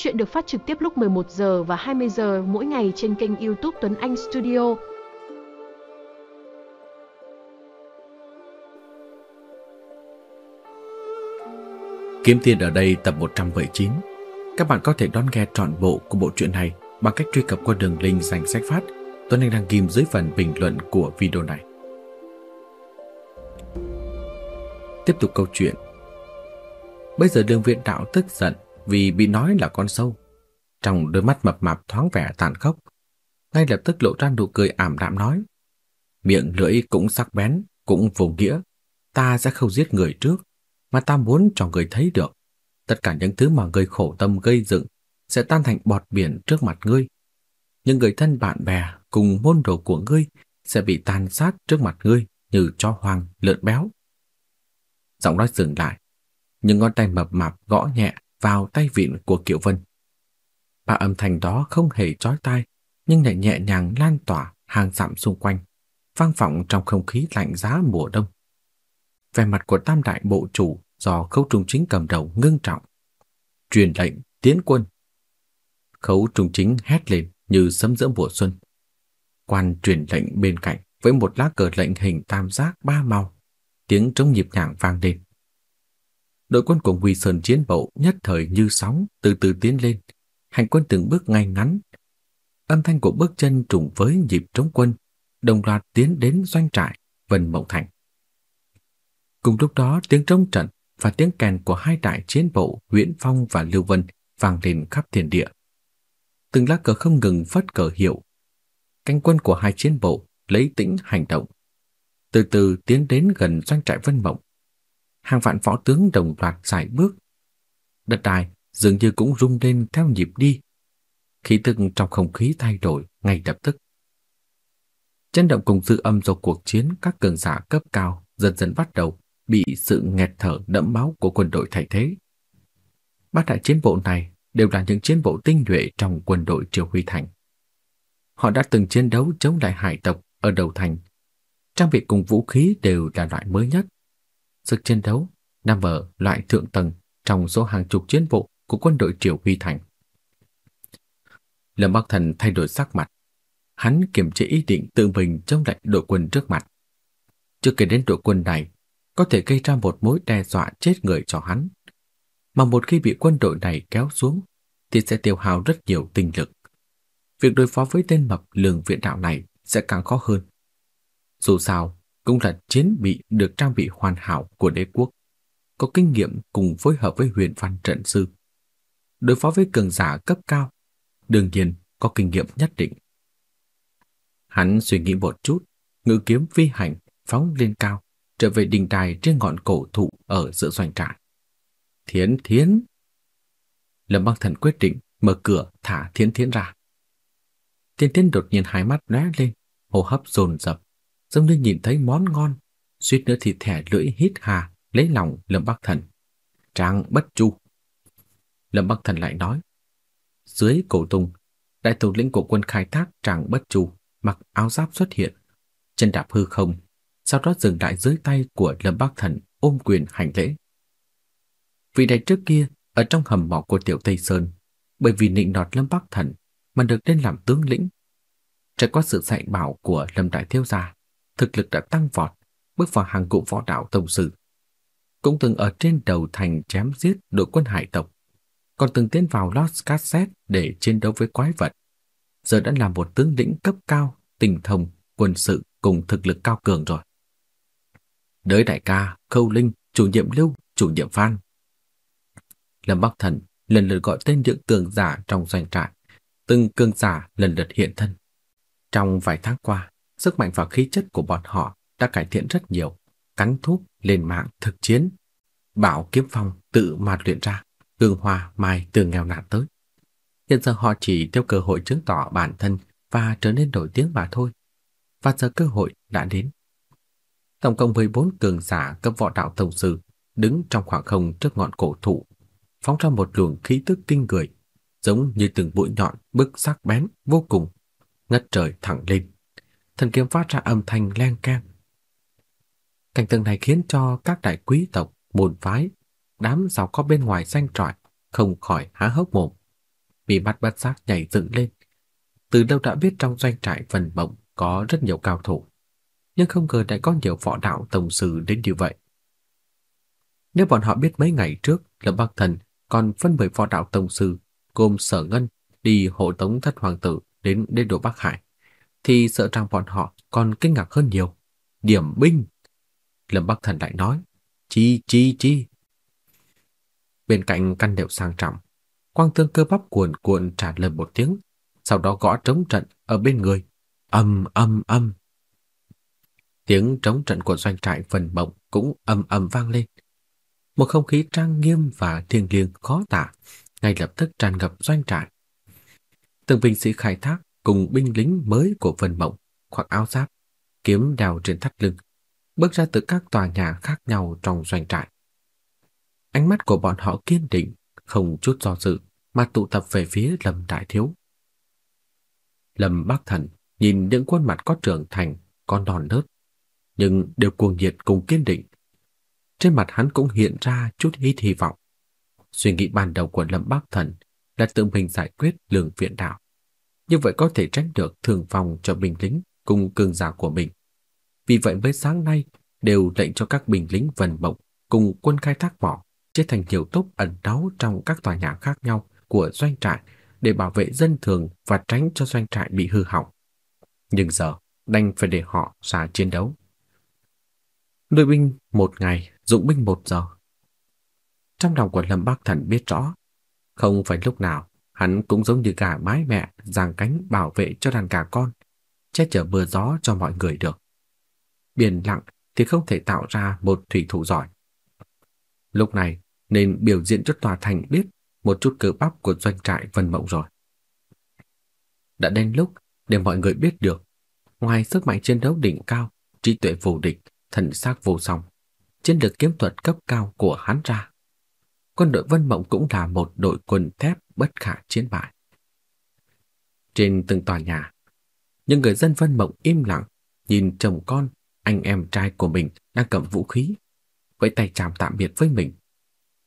Chuyện được phát trực tiếp lúc 11 giờ và 20 giờ mỗi ngày trên kênh YouTube Tuấn Anh Studio. Kiếm tiền ở đây tập 179. Các bạn có thể đón nghe trọn bộ của bộ truyện này bằng cách truy cập qua đường link dành sách phát Tuấn Anh đang ghim dưới phần bình luận của video này. Tiếp tục câu chuyện. Bây giờ đường viện đạo tức giận vì bị nói là con sâu. Trong đôi mắt mập mạp thoáng vẻ tàn khốc. Ngay lập tức lộ ra nụ cười ảm đạm nói. Miệng lưỡi cũng sắc bén, cũng vô nghĩa. Ta sẽ không giết người trước, mà ta muốn cho người thấy được. Tất cả những thứ mà người khổ tâm gây dựng sẽ tan thành bọt biển trước mặt ngươi. Những người thân bạn bè cùng môn đồ của ngươi sẽ bị tàn sát trước mặt ngươi như cho hoàng lợn béo. Giọng nói dừng lại, những ngón tay mập mạp gõ nhẹ vào tay vịn của Kiều Vân. Ba âm thanh đó không hề chói tai, nhưng lại nhẹ nhàng lan tỏa hàng dặm xung quanh, vang vọng trong không khí lạnh giá mùa đông. Vẻ mặt của Tam đại bộ chủ do Khấu Trung Chính cầm đầu ngưng trọng. Truyền lệnh tiến quân. Khấu Trung Chính hét lên như sấm giữa mùa xuân. Quan truyền lệnh bên cạnh với một lá cờ lệnh hình tam giác ba màu, tiếng trống nhịp nhàng vang lên. Đội quân của Huy Sơn chiến bộ nhất thời như sóng từ từ tiến lên, hành quân từng bước ngay ngắn. Âm thanh của bước chân trùng với nhịp trống quân, đồng loạt tiến đến doanh trại Vân Mộng Thành. Cùng lúc đó tiếng trống trận và tiếng kèn của hai đại chiến bộ Nguyễn Phong và Lưu Vân vang lên khắp thiên địa. Từng lá cờ không ngừng phất cờ hiệu. Cánh quân của hai chiến bộ lấy tĩnh hành động. Từ từ tiến đến gần doanh trại Vân Mộng. Hàng vạn võ tướng đồng loạt giải bước. Đất đai dường như cũng rung lên theo nhịp đi. Khí tức trong không khí thay đổi ngay lập tức. Chấn động cùng dư âm do cuộc chiến các cường giả cấp cao dần dần bắt đầu bị sự nghẹt thở đẫm máu của quân đội thay thế. Bát đại chiến bộ này đều là những chiến bộ tinh nhuệ trong quân đội Triều Huy Thành. Họ đã từng chiến đấu chống lại hải tộc ở đầu thành. Trang bị cùng vũ khí đều là loại mới nhất. Sức chiến đấu nằm ở loại thượng tầng trong số hàng chục chiến bộ của quân đội Triều Huy Thành. Lâm Bắc Thần thay đổi sắc mặt. Hắn kiềm chế ý định tự mình chống lại đội quân trước mặt. Chưa kể đến đội quân này có thể gây ra một mối đe dọa chết người cho hắn. Mà một khi bị quân đội này kéo xuống, thì sẽ tiêu hao rất nhiều tinh lực. Việc đối phó với tên mập lường viện đạo này sẽ càng khó hơn. Dù sao, cũng là chiến bị được trang bị hoàn hảo của đế quốc, có kinh nghiệm cùng phối hợp với huyền văn trận sư. Đối phó với cường giả cấp cao, đương nhiên có kinh nghiệm nhất định. Hắn suy nghĩ một chút, ngự kiếm phi hành, phóng lên cao, trở về đình đài trên ngọn cổ thụ ở giữa doanh trại. Thiến Thiến! Lâm Băng Thần quyết định mở cửa thả Thiến Thiến ra. Thiến Thiến đột nhiên hai mắt lóe lên, hô hấp dồn dập, giống như nhìn thấy món ngon, suýt nữa thì thẻ lưỡi hít hà lấy lòng Lâm Bắc Thần. Trang bất chu. Lâm Bắc Thần lại nói, dưới cổ tùng đại thủ lĩnh của quân khai thác Trang bất chu mặc áo giáp xuất hiện, chân đạp hư không, sau đó dừng lại dưới tay của Lâm Bắc Thần ôm quyền hành lễ. Vị đại trước kia ở trong hầm mỏ của Tiểu Tây Sơn, bởi vì nịnh nọt Lâm Bắc Thần mà được lên làm tướng lĩnh. Trải qua sự dạy bảo của Lâm Đại Thiếu Gia, thực lực đã tăng vọt, bước vào hàng ngũ võ đạo tông sư. Cũng từng ở trên đầu thành chém giết đội quân hải tộc, còn từng tiến vào Lost Cassette để chiến đấu với quái vật. Giờ đã là một tướng lĩnh cấp cao, tình thông, quân sự cùng thực lực cao cường rồi. Đới đại ca, Khâu Linh, chủ nhiệm Lưu, chủ nhiệm Phan. Lâm Bắc Thần lần lượt gọi tên những cường giả trong doanh trại, từng cường giả lần lượt hiện thân. Trong vài tháng qua, sức mạnh và khí chất của bọn họ đã cải thiện rất nhiều, cắn thuốc lên mạng thực chiến. Bảo Kiếm Phong tự mà luyện ra, Cường hòa Mai từ nghèo nàn tới. Hiện giờ họ chỉ theo cơ hội chứng tỏ bản thân và trở nên nổi tiếng mà thôi. Và giờ cơ hội đã đến. Tổng cộng 14 cường giả cấp võ đạo tổng sư đứng trong khoảng không trước ngọn cổ thụ, phóng ra một luồng khí tức kinh người, giống như từng mũi nhọn bức sắc bén vô cùng, ngất trời thẳng lên. Thần kiếm phát ra âm thanh leng keng. Cảnh tượng này khiến cho các đại quý tộc, môn phái, đám giàu có bên ngoài danh trọi không khỏi há hốc mồm, bị mắt bắt giác nhảy dựng lên. Từ lâu đã biết trong doanh trại phần Mộng có rất nhiều cao thủ, nhưng không ngờ lại có nhiều võ đạo tổng sư đến như vậy. Nếu bọn họ biết mấy ngày trước Lâm Bắc Thần còn phân mười võ đạo tổng sư gồm Sở Ngân đi hộ tống thất hoàng tử đến đế đô Bắc Hải, thì sợ rằng bọn họ còn kinh ngạc hơn nhiều. Điểm binh! Lâm Bắc Thần lại nói, chi chi chi. Bên cạnh căn đều sang trọng, quang tương cơ bắp cuồn cuộn trả lời một tiếng, sau đó gõ trống trận ở bên người. Âm âm âm. Tiếng trống trận của doanh trại phần mộng cũng âm âm vang lên. Một không khí trang nghiêm và thiêng liêng khó tả, ngay lập tức tràn ngập doanh trại. Từng binh sĩ khai thác cùng binh lính mới của Vân Mộng, khoác áo giáp, kiếm đào trên thắt lưng, bước ra từ các tòa nhà khác nhau trong doanh trại. Ánh mắt của bọn họ kiên định, không chút do dự mà tụ tập về phía Lâm Đại Thiếu. Lâm Bắc Thần nhìn những khuôn mặt có trưởng thành, con đòn nớt, nhưng đều cuồng nhiệt cùng kiên định. Trên mặt hắn cũng hiện ra chút ít hy vọng. Suy nghĩ ban đầu của Lâm Bắc Thần là tự mình giải quyết lường viện đạo. Như vậy có thể tránh được thường phòng cho binh lính cùng cường giả của mình. Vì vậy với sáng nay đều lệnh cho các binh lính vần bộng cùng quân khai thác mỏ chia thành nhiều tốp ẩn náu trong các tòa nhà khác nhau của doanh trại để bảo vệ dân thường và tránh cho doanh trại bị hư hỏng. Nhưng giờ đành phải để họ ra chiến đấu. Nuôi binh một ngày, dụng binh một giờ. Trong lòng của Lâm Bắc Thần biết rõ, không phải lúc nào hắn cũng giống như gà mái mẹ giang cánh bảo vệ cho đàn gà con, che chở mưa gió cho mọi người được. Biển lặng thì không thể tạo ra một thủy thủ giỏi. Lúc này nên biểu diễn cho tòa thành biết một chút cơ bắp của doanh trại Vân Mộng rồi. Đã đến lúc để mọi người biết được, ngoài sức mạnh chiến đấu đỉnh cao, trí tuệ vô địch, thần sắc vô song, chiến lược kiếm thuật cấp cao của hắn ra, quân đội Vân Mộng cũng là một đội quân thép bất khả chiến bại. Trên từng tòa nhà, những người dân Vân Mộng im lặng nhìn chồng con, anh em trai của mình đang cầm vũ khí, với tay chào tạm biệt với mình.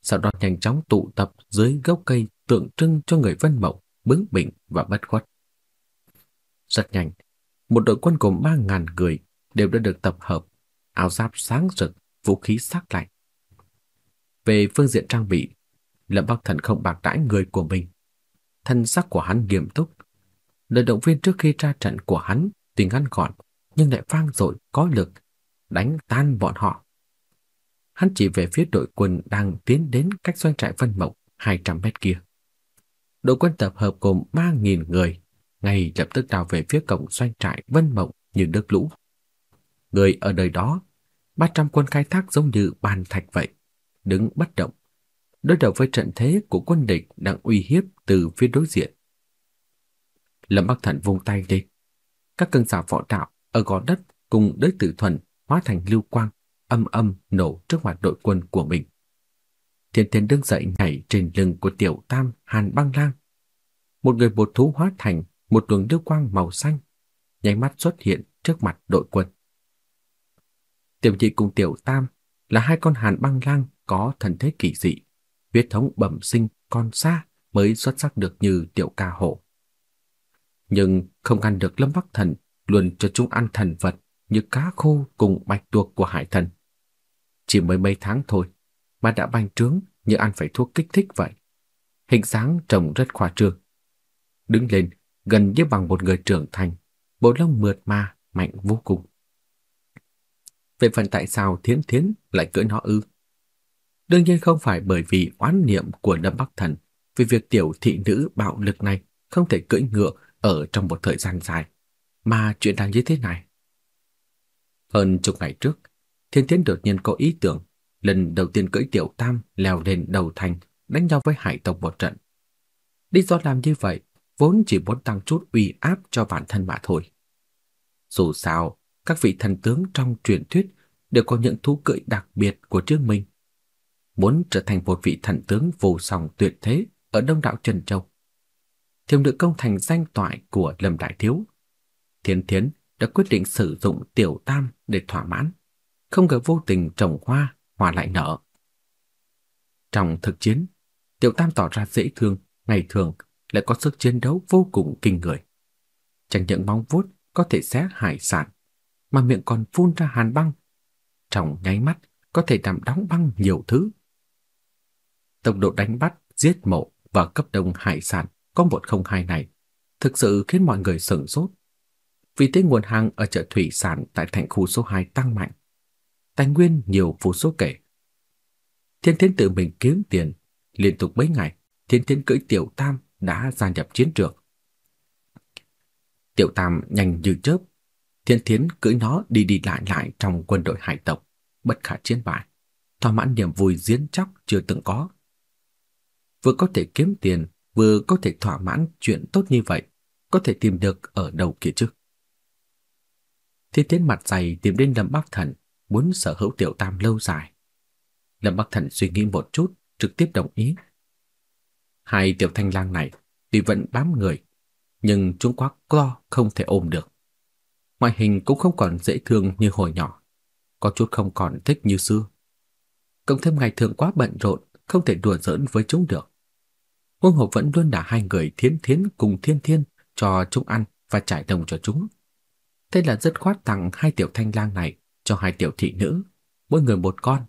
Sau đó nhanh chóng tụ tập dưới gốc cây tượng trưng cho người Vân Mộng bướng bỉnh và bất khuất. Rất nhanh, một đội quân gồm ba ngàn người đều đã được tập hợp, áo giáp sáng rực, vũ khí sắc lạnh. Về phương diện trang bị, Lâm Bắc Thần không bạc đãi người của mình. Thân sắc của hắn nghiêm túc. Lời động viên trước khi ra trận của hắn tuy ngắn gọn nhưng lại vang dội có lực, đánh tan bọn họ. Hắn chỉ về phía đội quân đang tiến đến cách doanh trại Vân Mộng 200 mét kia. Đội quân tập hợp gồm 3.000 người, ngay lập tức đào về phía cổng doanh trại Vân Mộng như nước lũ. Người ở đời đó, 300 quân khai thác giống như bàn thạch vậy, đứng bất động, đối đầu với trận thế của quân địch đang uy hiếp từ phía đối diện. Lâm Bắc Thần vung tay lên, các cơn giả võ đạo ở gò đất cùng đới tử thuần hóa thành lưu quang, âm âm nổ trước mặt đội quân của mình. Thiên Thiên đứng dậy nhảy trên lưng của tiểu tam Hàn băng lang. Một người bột thú hóa thành một luồng lưu quang màu xanh, nháy mắt xuất hiện trước mặt đội quân. Tiểu nhị cùng tiểu tam là hai con Hàn băng lang có thần thế kỳ dị, huyết thống bẩm sinh con xa mới xuất sắc được như tiểu ca hổ. Nhưng không ngăn được Lâm Bắc Thần luôn cho chúng ăn thần vật như cá khô cùng bạch tuộc của hải thần. Chỉ mới mấy tháng thôi mà đã bành trướng như ăn phải thuốc kích thích vậy. Hình dáng trông rất khoa trương. Đứng lên gần như bằng một người trưởng thành, bộ lông mượt mà, mạnh vô cùng. Về phần tại sao Thiến Thiến lại cưỡi nó ư? Đương nhiên không phải bởi vì oán niệm của Lâm Bắc Thần vì việc tiểu thị nữ bạo lực này không thể cưỡi ngựa ở trong một thời gian dài, mà chuyện đang như thế này. Hơn chục ngày trước, Thiên tiến đột nhiên có ý tưởng, lần đầu tiên cưỡi tiểu tam leo lên đầu thành đánh nhau với hải tộc một trận. Lý do làm như vậy vốn chỉ muốn tăng chút uy áp cho bản thân mà thôi. Dù sao, các vị thần tướng trong truyền thuyết đều có những thú cưỡi đặc biệt của riêng mình. Muốn trở thành một vị thần tướng vô song tuyệt thế ở Đông đảo Trần Châu. Thiêm được công thành danh toại của Lâm Đại Thiếu. Thiên Thiến đã quyết định sử dụng tiểu tam để thỏa mãn, không ngờ vô tình trồng hoa, hoa lại nở. Trong thực chiến, tiểu tam tỏ ra dễ thương, ngày thường lại có sức chiến đấu vô cùng kinh người. Chẳng những móng vuốt có thể xé hải sản, mà miệng còn phun ra hàn băng. Trong nháy mắt có thể làm đóng băng nhiều thứ. Tốc độ đánh bắt, giết mộ và cấp đông hải sản có một không hai này thực sự khiến mọi người sửng sốt. Vì thế nguồn hàng ở chợ thủy sản tại thành khu số 2 tăng mạnh. Tài nguyên nhiều vô số kể. Thiên Thiến tự mình kiếm tiền, liên tục mấy ngày, Thiên Thiến cưỡi Tiểu Tam đã gia nhập chiến trường. Tiểu Tam nhanh như chớp, Thiên Thiến cưỡi nó đi đi lại lại trong quân đội hải tộc, bất khả chiến bại, thỏa mãn niềm vui diễn chóc chưa từng có. Vừa có thể kiếm tiền, vừa có thể thỏa mãn chuyện tốt như vậy, có thể tìm được ở đâu kia chứ? Thiên Thiến mặt dày tìm đến Lâm Bắc Thần, muốn sở hữu Tiểu Tam lâu dài. Lâm Bắc Thần suy nghĩ một chút, trực tiếp đồng ý. Hai tiểu thanh lang này tuy vẫn bám người, nhưng chúng quá co không thể ôm được. Ngoại hình cũng không còn dễ thương như hồi nhỏ, có chút không còn thích như xưa. Cộng thêm ngày thường quá bận rộn, không thể đùa giỡn với chúng được. Huống Hộp vẫn luôn đã hai người thiến thiến cùng thiên thiên cho chúng ăn và trải đồng cho chúng. Thế là rất khoát tặng hai tiểu thanh lang này cho hai tiểu thị nữ, mỗi người một con.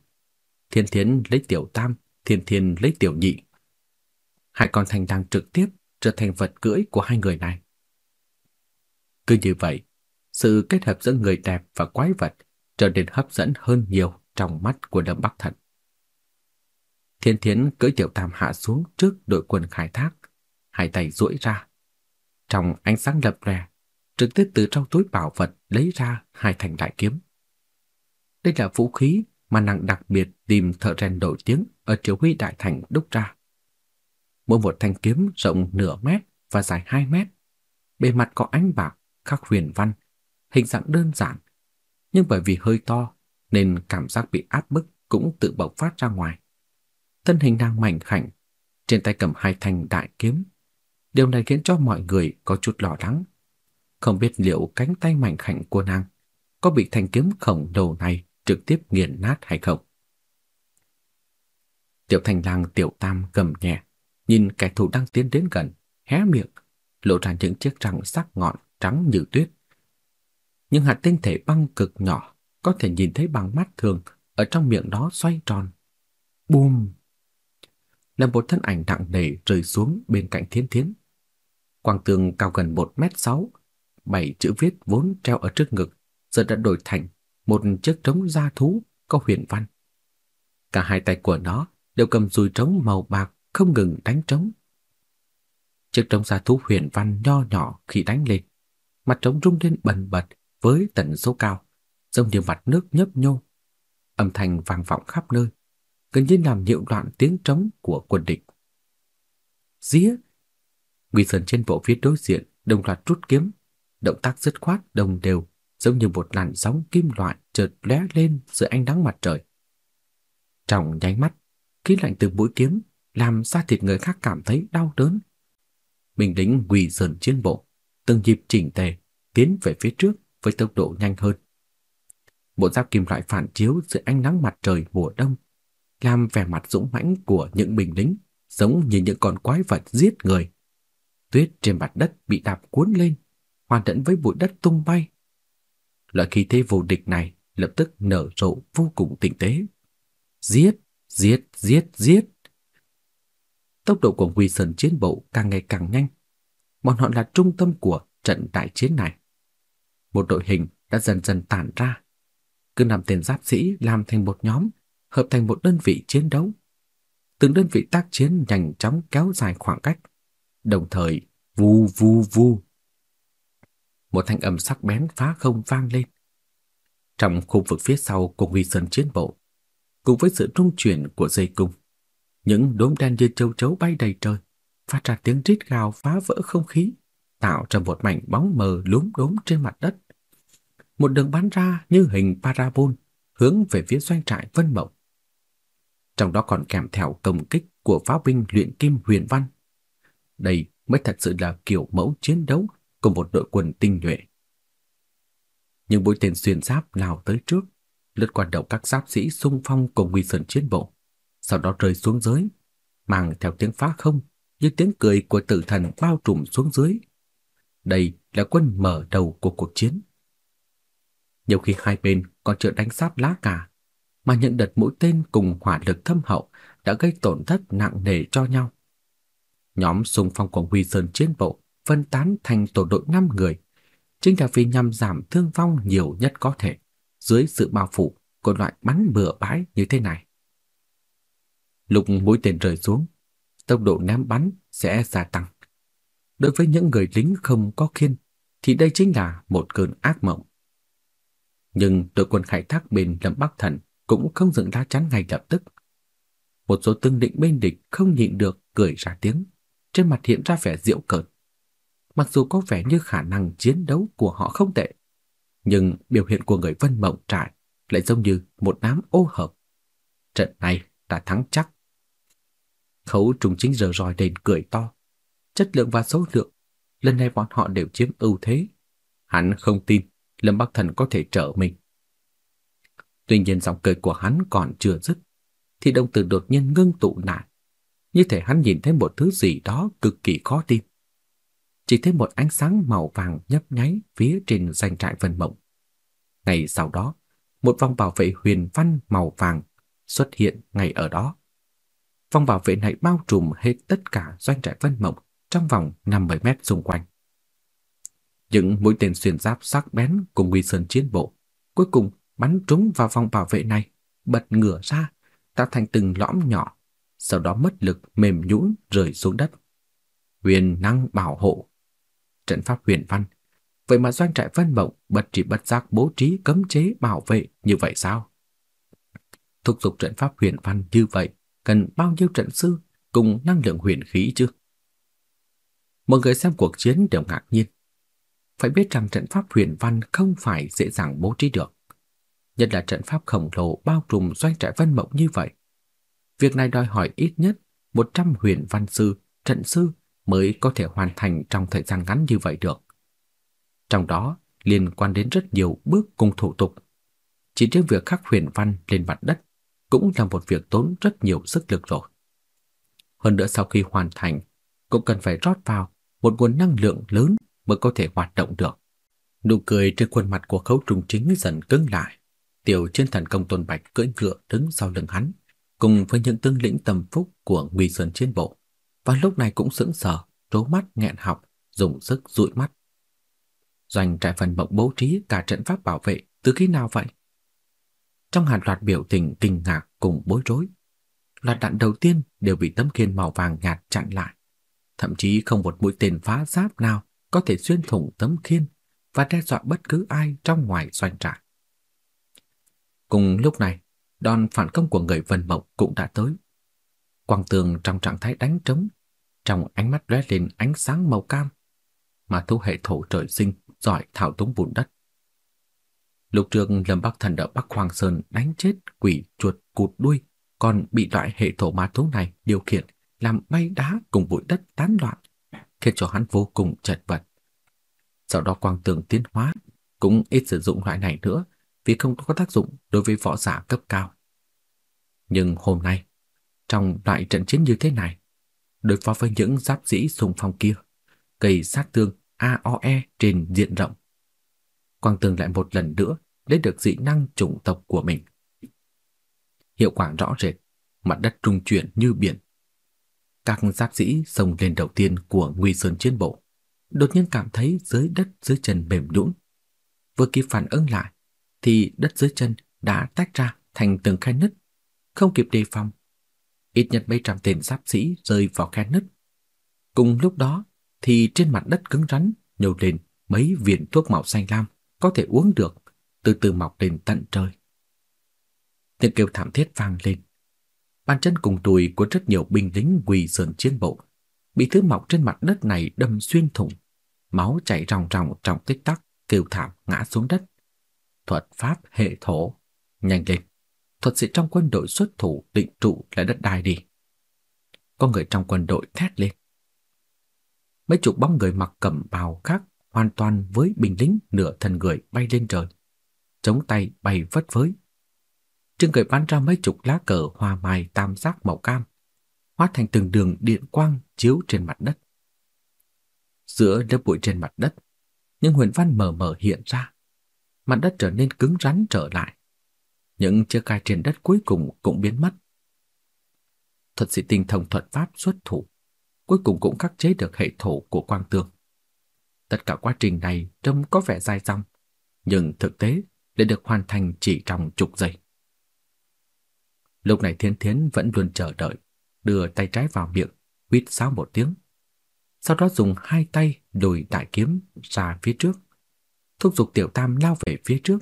Thiên thiến lấy tiểu tam, thiên thiên lấy tiểu nhị. Hai con thanh lang trực tiếp trở thành vật cưỡi của hai người này. Cứ như vậy, sự kết hợp giữa người đẹp và quái vật trở nên hấp dẫn hơn nhiều trong mắt của Lâm Bắc Thần. Thiên Thiến cưỡi tiểu tam hạ xuống trước đội quân khai thác, hai tay duỗi ra. Trong ánh sáng lập lòe, trực tiếp từ trong túi bảo vật lấy ra hai thanh đại kiếm. Đây là vũ khí mà nàng đặc biệt tìm thợ rèn nổi tiếng ở Triều Huy Đại Thành đúc ra. Mỗi một thanh kiếm rộng nửa mét và dài hai mét, bề mặt có ánh bạc, khắc huyền văn, hình dạng đơn giản, nhưng bởi vì hơi to nên cảm giác bị áp bức cũng tự bộc phát ra ngoài. Thân hình nàng mảnh khảnh, trên tay cầm hai thanh đại kiếm. Điều này khiến cho mọi người có chút lo lắng. Không biết liệu cánh tay mảnh khảnh của nàng có bị thanh kiếm khổng lồ này trực tiếp nghiền nát hay không. Tiểu Thành Lang tiểu tam gầm nhẹ, nhìn kẻ thù đang tiến đến gần, hé miệng, lộ ra những chiếc răng sắc ngọn trắng như tuyết. Nhưng hạt tinh thể băng cực nhỏ, có thể nhìn thấy bằng mắt thường ở trong miệng đó xoay tròn. Bùm! Là một thân ảnh nặng nề rơi xuống bên cạnh Thiên Thiến. Quang tường cao gần 1 mét 6, bảy chữ viết vốn treo ở trước ngực giờ đã đổi thành một chiếc trống da thú có huyền văn. Cả hai tay của nó đều cầm dùi trống màu bạc không ngừng đánh trống. Chiếc trống da thú huyền văn nho nhỏ khi đánh lên, mặt trống rung lên bần bật với tần số cao, giống như mặt nước nhấp nhô. Âm thanh vang vọng khắp nơi, gần như làm nhiễu loạn tiếng trống của quân địch. Dĩa! Nguy Sơn trên bộ phía đối diện đồng loạt rút kiếm, động tác dứt khoát đồng đều, giống như một làn sóng kim loại chợt lóe lên dưới ánh nắng mặt trời. Trong nháy mắt, khí lạnh từ mũi kiếm làm da thịt người khác cảm thấy đau đớn. Mình lính quỳ sườn trên bộ, từng nhịp chỉnh tề, tiến về phía trước với tốc độ nhanh hơn. Bộ giáp kim loại phản chiếu dưới ánh nắng mặt trời mùa đông, làm vẻ mặt dũng mãnh của những binh lính giống như những con quái vật giết người. Tuyết trên mặt đất bị đạp cuốn lên, hòa lẫn với bụi đất tung bay. Loại khí thế vô địch này lập tức nở rộ vô cùng tinh tế. Giết, giết, giết, giết. Tốc độ của Quy Sơn chiến bộ càng ngày càng nhanh. Bọn họ là trung tâm của trận đại chiến này. Một đội hình đã dần dần tản ra. Cứ năm tên giáp sĩ làm thành một nhóm, hợp thành một đơn vị chiến đấu. Từng đơn vị tác chiến nhanh chóng kéo dài khoảng cách, đồng thời vu vu vu. Một thanh âm sắc bén phá không vang lên. Trong khu vực phía sau của Huy Sơn chiến bộ, cùng với sự trung chuyển của dây cung, những đốm đen như châu chấu bay đầy trời, phát ra tiếng rít gào phá vỡ không khí, tạo ra một mảnh bóng mờ lúm đốm trên mặt đất. Một đường bắn ra như hình parabol hướng về phía doanh trại Vân Mộng. Trong đó còn kèm theo công kích của pháo binh luyện kim huyền văn. Đây mới thật sự là kiểu mẫu chiến đấu của một đội quân tinh nhuệ. Những mũi tên xuyên giáp lao tới trước, lướt qua đầu các giáp sĩ xung phong cùng nguy sơn chiến bộ sau đó rơi xuống dưới, mang theo tiếng phá không như tiếng cười của tử thần bao trùm xuống dưới. Đây là quân mở đầu của cuộc chiến. Nhiều khi hai bên còn chưa đánh sát lá cả, mà những đợt mũi tên cùng hỏa lực thâm hậu đã gây tổn thất nặng nề cho nhau. Nhóm xung phong của Huy Sơn chiến bộ phân tán thành tổ đội 5 người, chính là vì nhằm giảm thương vong nhiều nhất có thể dưới sự bao phủ của loại bắn bừa bãi như thế này. Lúc mũi tên rơi xuống, tốc độ ném bắn sẽ gia tăng. Đối với những người lính không có khiên thì đây chính là một cơn ác mộng. Nhưng đội quân khai thác bên Lâm Bắc Thần cũng không dựng lá chắn ngay lập tức. Một số tương định bên địch không nhịn được cười ra tiếng, trên mặt hiện ra vẻ giễu cợt. Mặc dù có vẻ như khả năng chiến đấu của họ không tệ, nhưng biểu hiện của người Vân Mộng Trại lại giống như một đám ô hợp. Trận này đã thắng chắc. Khấu trùng chính giờ rồi đền cười to. Chất lượng và số lượng, lần này bọn họ đều chiếm ưu thế. Hắn không tin Lâm Bắc Thần có thể trở mình. Tuy nhiên giọng cười của hắn còn chưa dứt, thì đồng tử đột nhiên ngưng tụ lại. Như thể hắn nhìn thấy một thứ gì đó cực kỳ khó tin. Chỉ thấy một ánh sáng màu vàng nhấp nháy phía trên danh trại vân mộng. Ngày sau đó, một vòng bảo vệ huyền văn màu vàng xuất hiện ngay ở đó. Vòng bảo vệ này bao trùm hết tất cả doanh trại Vân Mộng trong vòng 50 mét xung quanh. Những mũi tên xuyên giáp sắc bén cùng nguy sơn chiến bộ cuối cùng bắn trúng vào vòng bảo vệ này, bật ngửa ra, tạo thành từng lõm nhỏ, sau đó mất lực mềm nhũn rơi xuống đất. Huyền năng bảo hộ. Trận pháp huyền văn Vậy mà doanh trại Vân Mộng bất chỉ bất giác bố trí cấm chế bảo vệ như vậy sao? Thúc giục trận pháp huyền văn như vậy cần bao nhiêu trận sư cùng năng lượng huyền khí chứ? Mọi người xem cuộc chiến đều ngạc nhiên. Phải biết rằng trận pháp huyền văn không phải dễ dàng bố trí được. Nhất là trận pháp khổng lồ bao trùm doanh trại Vân Mộng như vậy. Việc này đòi hỏi ít nhất 100 huyền văn sư, trận sư mới có thể hoàn thành trong thời gian ngắn như vậy được. Trong đó liên quan đến rất nhiều bước cùng thủ tục. Chỉ riêng việc khắc huyền văn lên mặt đất cũng là một việc tốn rất nhiều sức lực rồi. Hơn nữa sau khi hoàn thành, cũng cần phải rót vào một nguồn năng lượng lớn mới có thể hoạt động được. Nụ cười trên khuôn mặt của khấu trùng chính dần cứng lại. Tiểu trên thần công tôn bạch cưỡi ngựa đứng sau lưng hắn, cùng với những tướng lĩnh tầm phúc của Ngụy sơn chiến bộ. Và lúc này cũng sững sờ, trố mắt nghẹn học, dùng sức dụi mắt. Doanh trại phần mộng bố trí cả trận pháp bảo vệ từ khi nào vậy? Trong hàng loạt biểu tình kinh ngạc cùng bối rối, loạt đạn đầu tiên đều bị tấm khiên màu vàng nhạt chặn lại. Thậm chí không một mũi tên phá giáp nào có thể xuyên thủng tấm khiên và đe dọa bất cứ ai trong ngoài doanh trại. Cùng lúc này, đòn phản công của người Vân Mộng cũng đã tới. Quang tường trong trạng thái đánh trống, trong ánh mắt lóe lên ánh sáng màu cam, mà thu hệ thổ trời sinh giỏi thảo túng vụn đất. Lục trường Lâm Bắc Thần ở Bắc Hoàng Sơn đánh chết quỷ chuột cụt đuôi, còn bị loại hệ thổ ma thú này điều khiển làm bay đá cùng bụi đất tán loạn, khiến cho hắn vô cùng chật vật. Sau đó quang tường tiến hóa cũng ít sử dụng loại này nữa vì không có tác dụng đối với võ giả cấp cao. Nhưng hôm nay, trong đại trận chiến như thế này, đối phó với những giáp sĩ sùng phong kia, gây sát thương AOE trên diện rộng. Quang Tường lại một lần nữa lấy được dị năng chủng tộc của mình. Hiệu quả rõ rệt, mặt đất trung chuyển như biển. Các giáp sĩ xông lên đầu tiên của Nguy Sơn chiến bộ, đột nhiên cảm thấy dưới đất dưới chân mềm nhũn. Vừa kịp phản ứng lại, thì đất dưới chân đã tách ra thành từng khe nứt, không kịp đề phòng. Ít nhất mấy trăm tên giáp sĩ rơi vào khe nứt. Cùng lúc đó, thì trên mặt đất cứng rắn nhô lên mấy viên thuốc màu xanh lam có thể uống được, từ từ mọc lên tận trời. Tiếng kêu thảm thiết vang lên. Bàn chân cùng đùi của rất nhiều binh lính quỳ sườn chiến bộ bị thứ mọc trên mặt đất này đâm xuyên thủng, máu chảy ròng ròng trong tích tắc, kêu thảm ngã xuống đất. Thuật pháp hệ thổ, nhanh lên. Thuật sĩ trong quân đội xuất thủ định trụ lại đất đai đi. Có người trong quân đội thét lên mấy chục bóng người mặc cẩm bào khác hoàn toàn với binh lính nửa thân người bay lên trời, chống tay bay vất với. Trên người bắn ra mấy chục lá cờ hoa mai tam giác màu cam. hóa thành từng đường điện quang chiếu trên mặt đất. Giữa lớp bụi trên mặt đất, những huyền văn mờ mờ hiện ra. Mặt đất trở nên cứng rắn trở lại. Những chiếc gai trên đất cuối cùng cũng biến mất. Thuật sĩ tinh thông thuật pháp xuất thủ, cuối cùng cũng khắc chế được hệ thổ của quang tường. Tất cả quá trình này trông có vẻ dài dòng, nhưng thực tế để được hoàn thành chỉ trong chục giây. Lúc này Thiên Thiến vẫn luôn chờ đợi, đưa tay trái vào miệng, huýt sáo một tiếng. Sau đó dùng hai tay đùi đại kiếm ra phía trước, thúc giục Tiểu Tam lao về phía trước.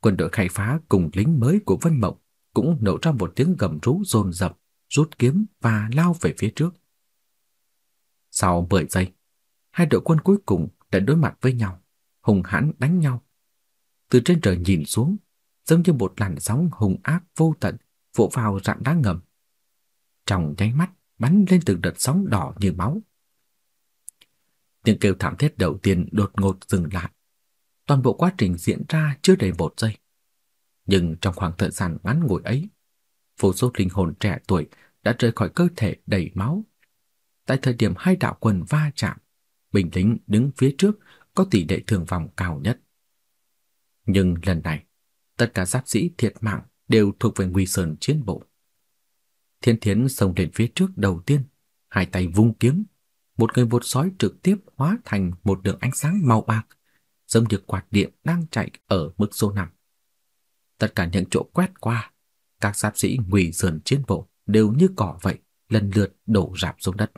Quân đội khai phá cùng lính mới của Vân Mộng cũng nổ ra một tiếng gầm rú dồn dập, rút kiếm và lao về phía trước. Sau 10 giây, hai đội quân cuối cùng đã đối mặt với nhau, hùng hãn đánh nhau. Từ trên trời nhìn xuống, giống như một làn sóng hùng ác vô tận vỗ vào rạn đá ngầm. Trong nháy mắt bắn lên từng đợt sóng đỏ như máu. Tiếng kêu thảm thiết đầu tiên đột ngột dừng lại. Toàn bộ quá trình diễn ra chưa đầy một giây. Nhưng trong khoảng thời gian ngắn ngủi ấy, vô số linh hồn trẻ tuổi đã rời khỏi cơ thể đầy máu. Tại thời điểm hai đạo quân va chạm, bình lính đứng phía trước có tỷ lệ thương vong cao nhất. Nhưng lần này, tất cả giáp sĩ thiệt mạng đều thuộc về Nguy Sơn chiến bộ. Thiên Thiến xông lên phía trước đầu tiên, hai tay vung kiếm, một người vột sói trực tiếp hóa thành một đường ánh sáng màu bạc, giống như quạt điện đang chạy ở mức số 5. Tất cả những chỗ quét qua, các giáp sĩ Ngụy dườn chiến bộ đều như cỏ vậy, lần lượt đổ rạp xuống đất.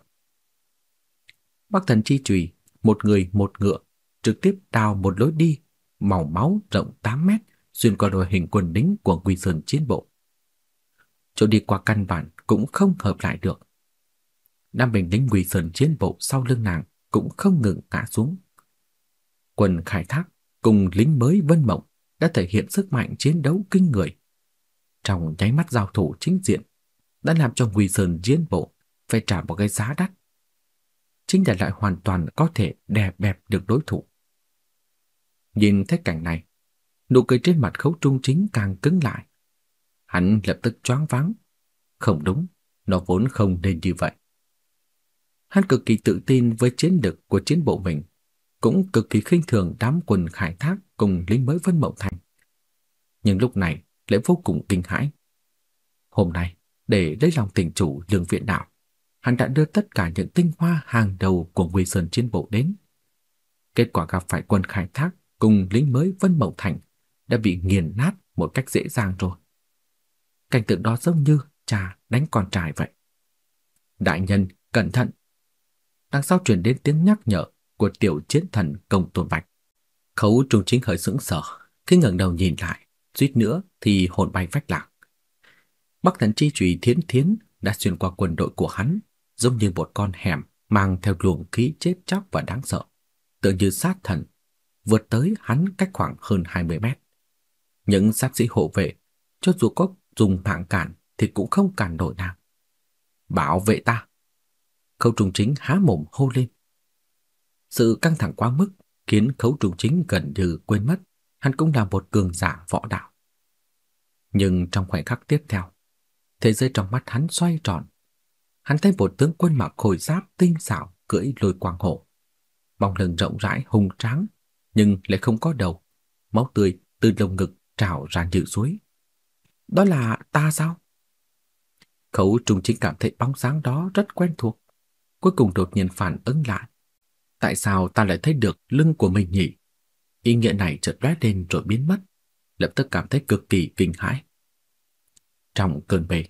Bác Thần chi trùy, một người một ngựa, trực tiếp đào một lối đi màu máu rộng 8 mét xuyên qua đội hình quần lính của ngụy dườn chiến bộ. Chỗ đi qua căn bản cũng không hợp lại được. Năm bình lính quỳ sườn chiến bộ sau lưng nàng cũng không ngừng ngã xuống. Quân khai thác cùng lính mới Vân Mộng đã thể hiện sức mạnh chiến đấu kinh người. Trong nháy mắt giao thủ chính diện, đã làm cho Quy Sơn chiến bộ phải trả một cái giá đắt. Chính là lại hoàn toàn có thể đè bẹp được đối thủ. Nhìn thấy cảnh này, nụ cười trên mặt khấu trung chính càng cứng lại. Hắn lập tức choáng váng. Không đúng, nó vốn không nên như vậy. Hắn cực kỳ tự tin với chiến lực của chiến bộ mình, cũng cực kỳ khinh thường đám quân khai thác cùng lính mới Vân Mộng Thành. Nhưng lúc này lại vô cùng kinh hãi. Hôm nay, để lấy lòng tỉnh chủ lương viện đạo, hắn đã đưa tất cả những tinh hoa hàng đầu của Nguy Sơn chiến bộ đến. Kết quả gặp phải quân khai thác cùng lính mới Vân Mộng Thành đã bị nghiền nát một cách dễ dàng rồi. Cảnh tượng đó giống như cha đánh con trai vậy. Đại nhân, cẩn thận! Đằng sau truyền đến tiếng nhắc nhở của tiểu chiến thần công tôn bạch. Khấu trung chính hơi sững sờ, khi ngẩng đầu nhìn lại, suýt nữa thì hồn bay phách lạc. Bắc thần chi chùy thiến thiến đã xuyên qua quân đội của hắn, giống như một con hẻm mang theo luồng khí chết chóc và đáng sợ, tựa như sát thần, vượt tới hắn cách khoảng hơn 20 mét. Những sát sĩ hộ vệ, cho dù có dùng mạng cản thì cũng không cản nổi nàng. Bảo vệ ta! khâu trùng chính há mồm hô lên. Sự căng thẳng quá mức khiến khấu trùng chính gần như quên mất hắn cũng là một cường giả võ đạo. Nhưng trong khoảnh khắc tiếp theo, thế giới trong mắt hắn xoay tròn. Hắn thấy một tướng quân mặc khôi giáp tinh xảo cưỡi lôi quang hổ. Bóng lưng rộng rãi hùng tráng nhưng lại không có đầu. Máu tươi từ lồng ngực trào ra như suối. Đó là ta sao? Khấu trùng chính cảm thấy bóng dáng đó rất quen thuộc. Cuối cùng đột nhiên phản ứng lại. Tại sao ta lại thấy được lưng của mình nhỉ? Ý nghĩa này chợt lóe lên rồi biến mất. Lập tức cảm thấy cực kỳ kinh hãi. Trong cơn mê,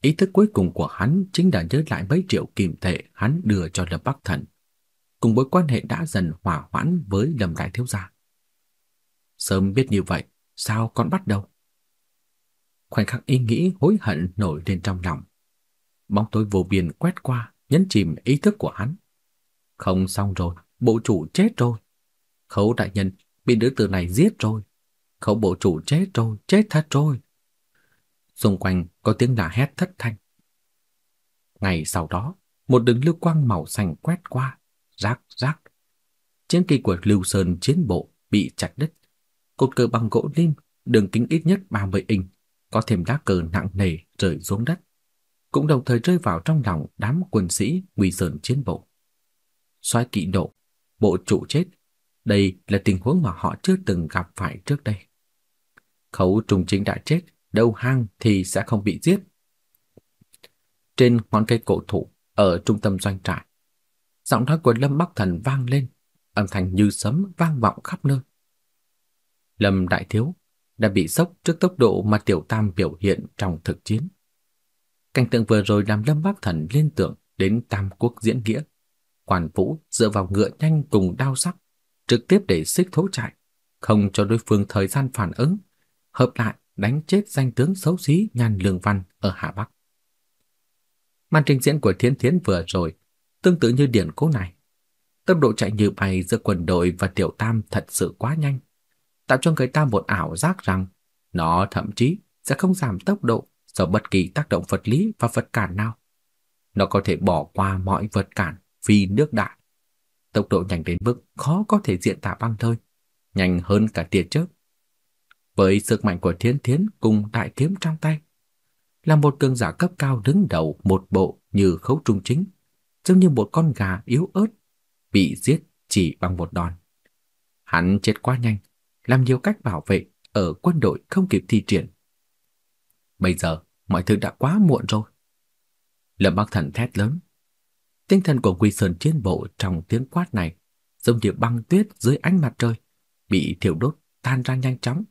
ý thức cuối cùng của hắn chính là nhớ lại mấy triệu kim tệ hắn đưa cho Lâm Bắc Thần. Cùng mối quan hệ đã dần hòa hoãn với Lâm Đại Thiếu Gia. Sớm biết như vậy, sao còn bắt đầu? Khoảnh khắc ý nghĩ hối hận nổi lên trong lòng. Bóng tối vô biên quét qua, nhấn chìm ý thức của hắn. Không xong rồi, bộ chủ chết rồi. Khấu đại nhân bị đứa tử này giết rồi. Khấu bộ chủ chết rồi, chết thật rồi. Xung quanh có tiếng là hét thất thanh. Ngày sau đó, một đường lưu quang màu xanh quét qua, rác rác. Chiến kỳ của Lưu Sơn chiến bộ bị chặt đứt. Cột cờ bằng gỗ lim, đường kính ít nhất 30 inch, có thêm đá cờ nặng nề rơi xuống đất. cũng đồng thời rơi vào trong lòng đám quân sĩ Nguy Sơn chiến bộ. Soái kỵ độ, bộ trụ chết, đây là tình huống mà họ chưa từng gặp phải trước đây. Khấu trùng chính đã chết, đâu hang thì sẽ không bị giết. Trên ngọn cây cổ thụ ở trung tâm doanh trại, giọng nói của Lâm Bắc Thần vang lên, âm thanh như sấm vang vọng khắp nơi. Lâm Đại Thiếu đã bị sốc trước tốc độ mà Tiểu Tam biểu hiện trong thực chiến. Cảnh tượng vừa rồi làm Lâm Bắc Thần liên tưởng đến Tam Quốc diễn nghĩa. Quản Vũ dựa vào ngựa nhanh cùng đao sắc, trực tiếp để xích thố chạy, không cho đối phương thời gian phản ứng, hợp lại đánh chết danh tướng xấu xí Nhan Lương Văn ở Hà Bắc. Màn trình diễn của Thiến Thiến vừa rồi tương tự như điển cố này. Tốc độ chạy như bay giữa quần đội và Tiểu Tam thật sự quá nhanh, tạo cho người ta một ảo giác rằng nó thậm chí sẽ không giảm tốc độ do bất kỳ tác động vật lý và vật cản nào. Nó có thể bỏ qua mọi vật cản vì nước đại. Tốc độ nhanh đến mức khó có thể diễn tả bằng thôi, nhanh hơn cả tia chớp. Với sức mạnh của Thiên Thiến cùng đại kiếm trong tay, là một cường giả cấp cao đứng đầu một bộ như khấu trung chính, giống như một con gà yếu ớt bị giết chỉ bằng một đòn. Hắn chết quá nhanh, làm nhiều cách bảo vệ ở quân đội không kịp thi triển. Bây giờ, mọi thứ đã quá muộn rồi. Lâm Bắc Thần thét lớn. Tinh thần của Quy Sơn chiến bộ trong tiếng quát này giống như băng tuyết dưới ánh mặt trời, bị thiêu đốt tan ra nhanh chóng.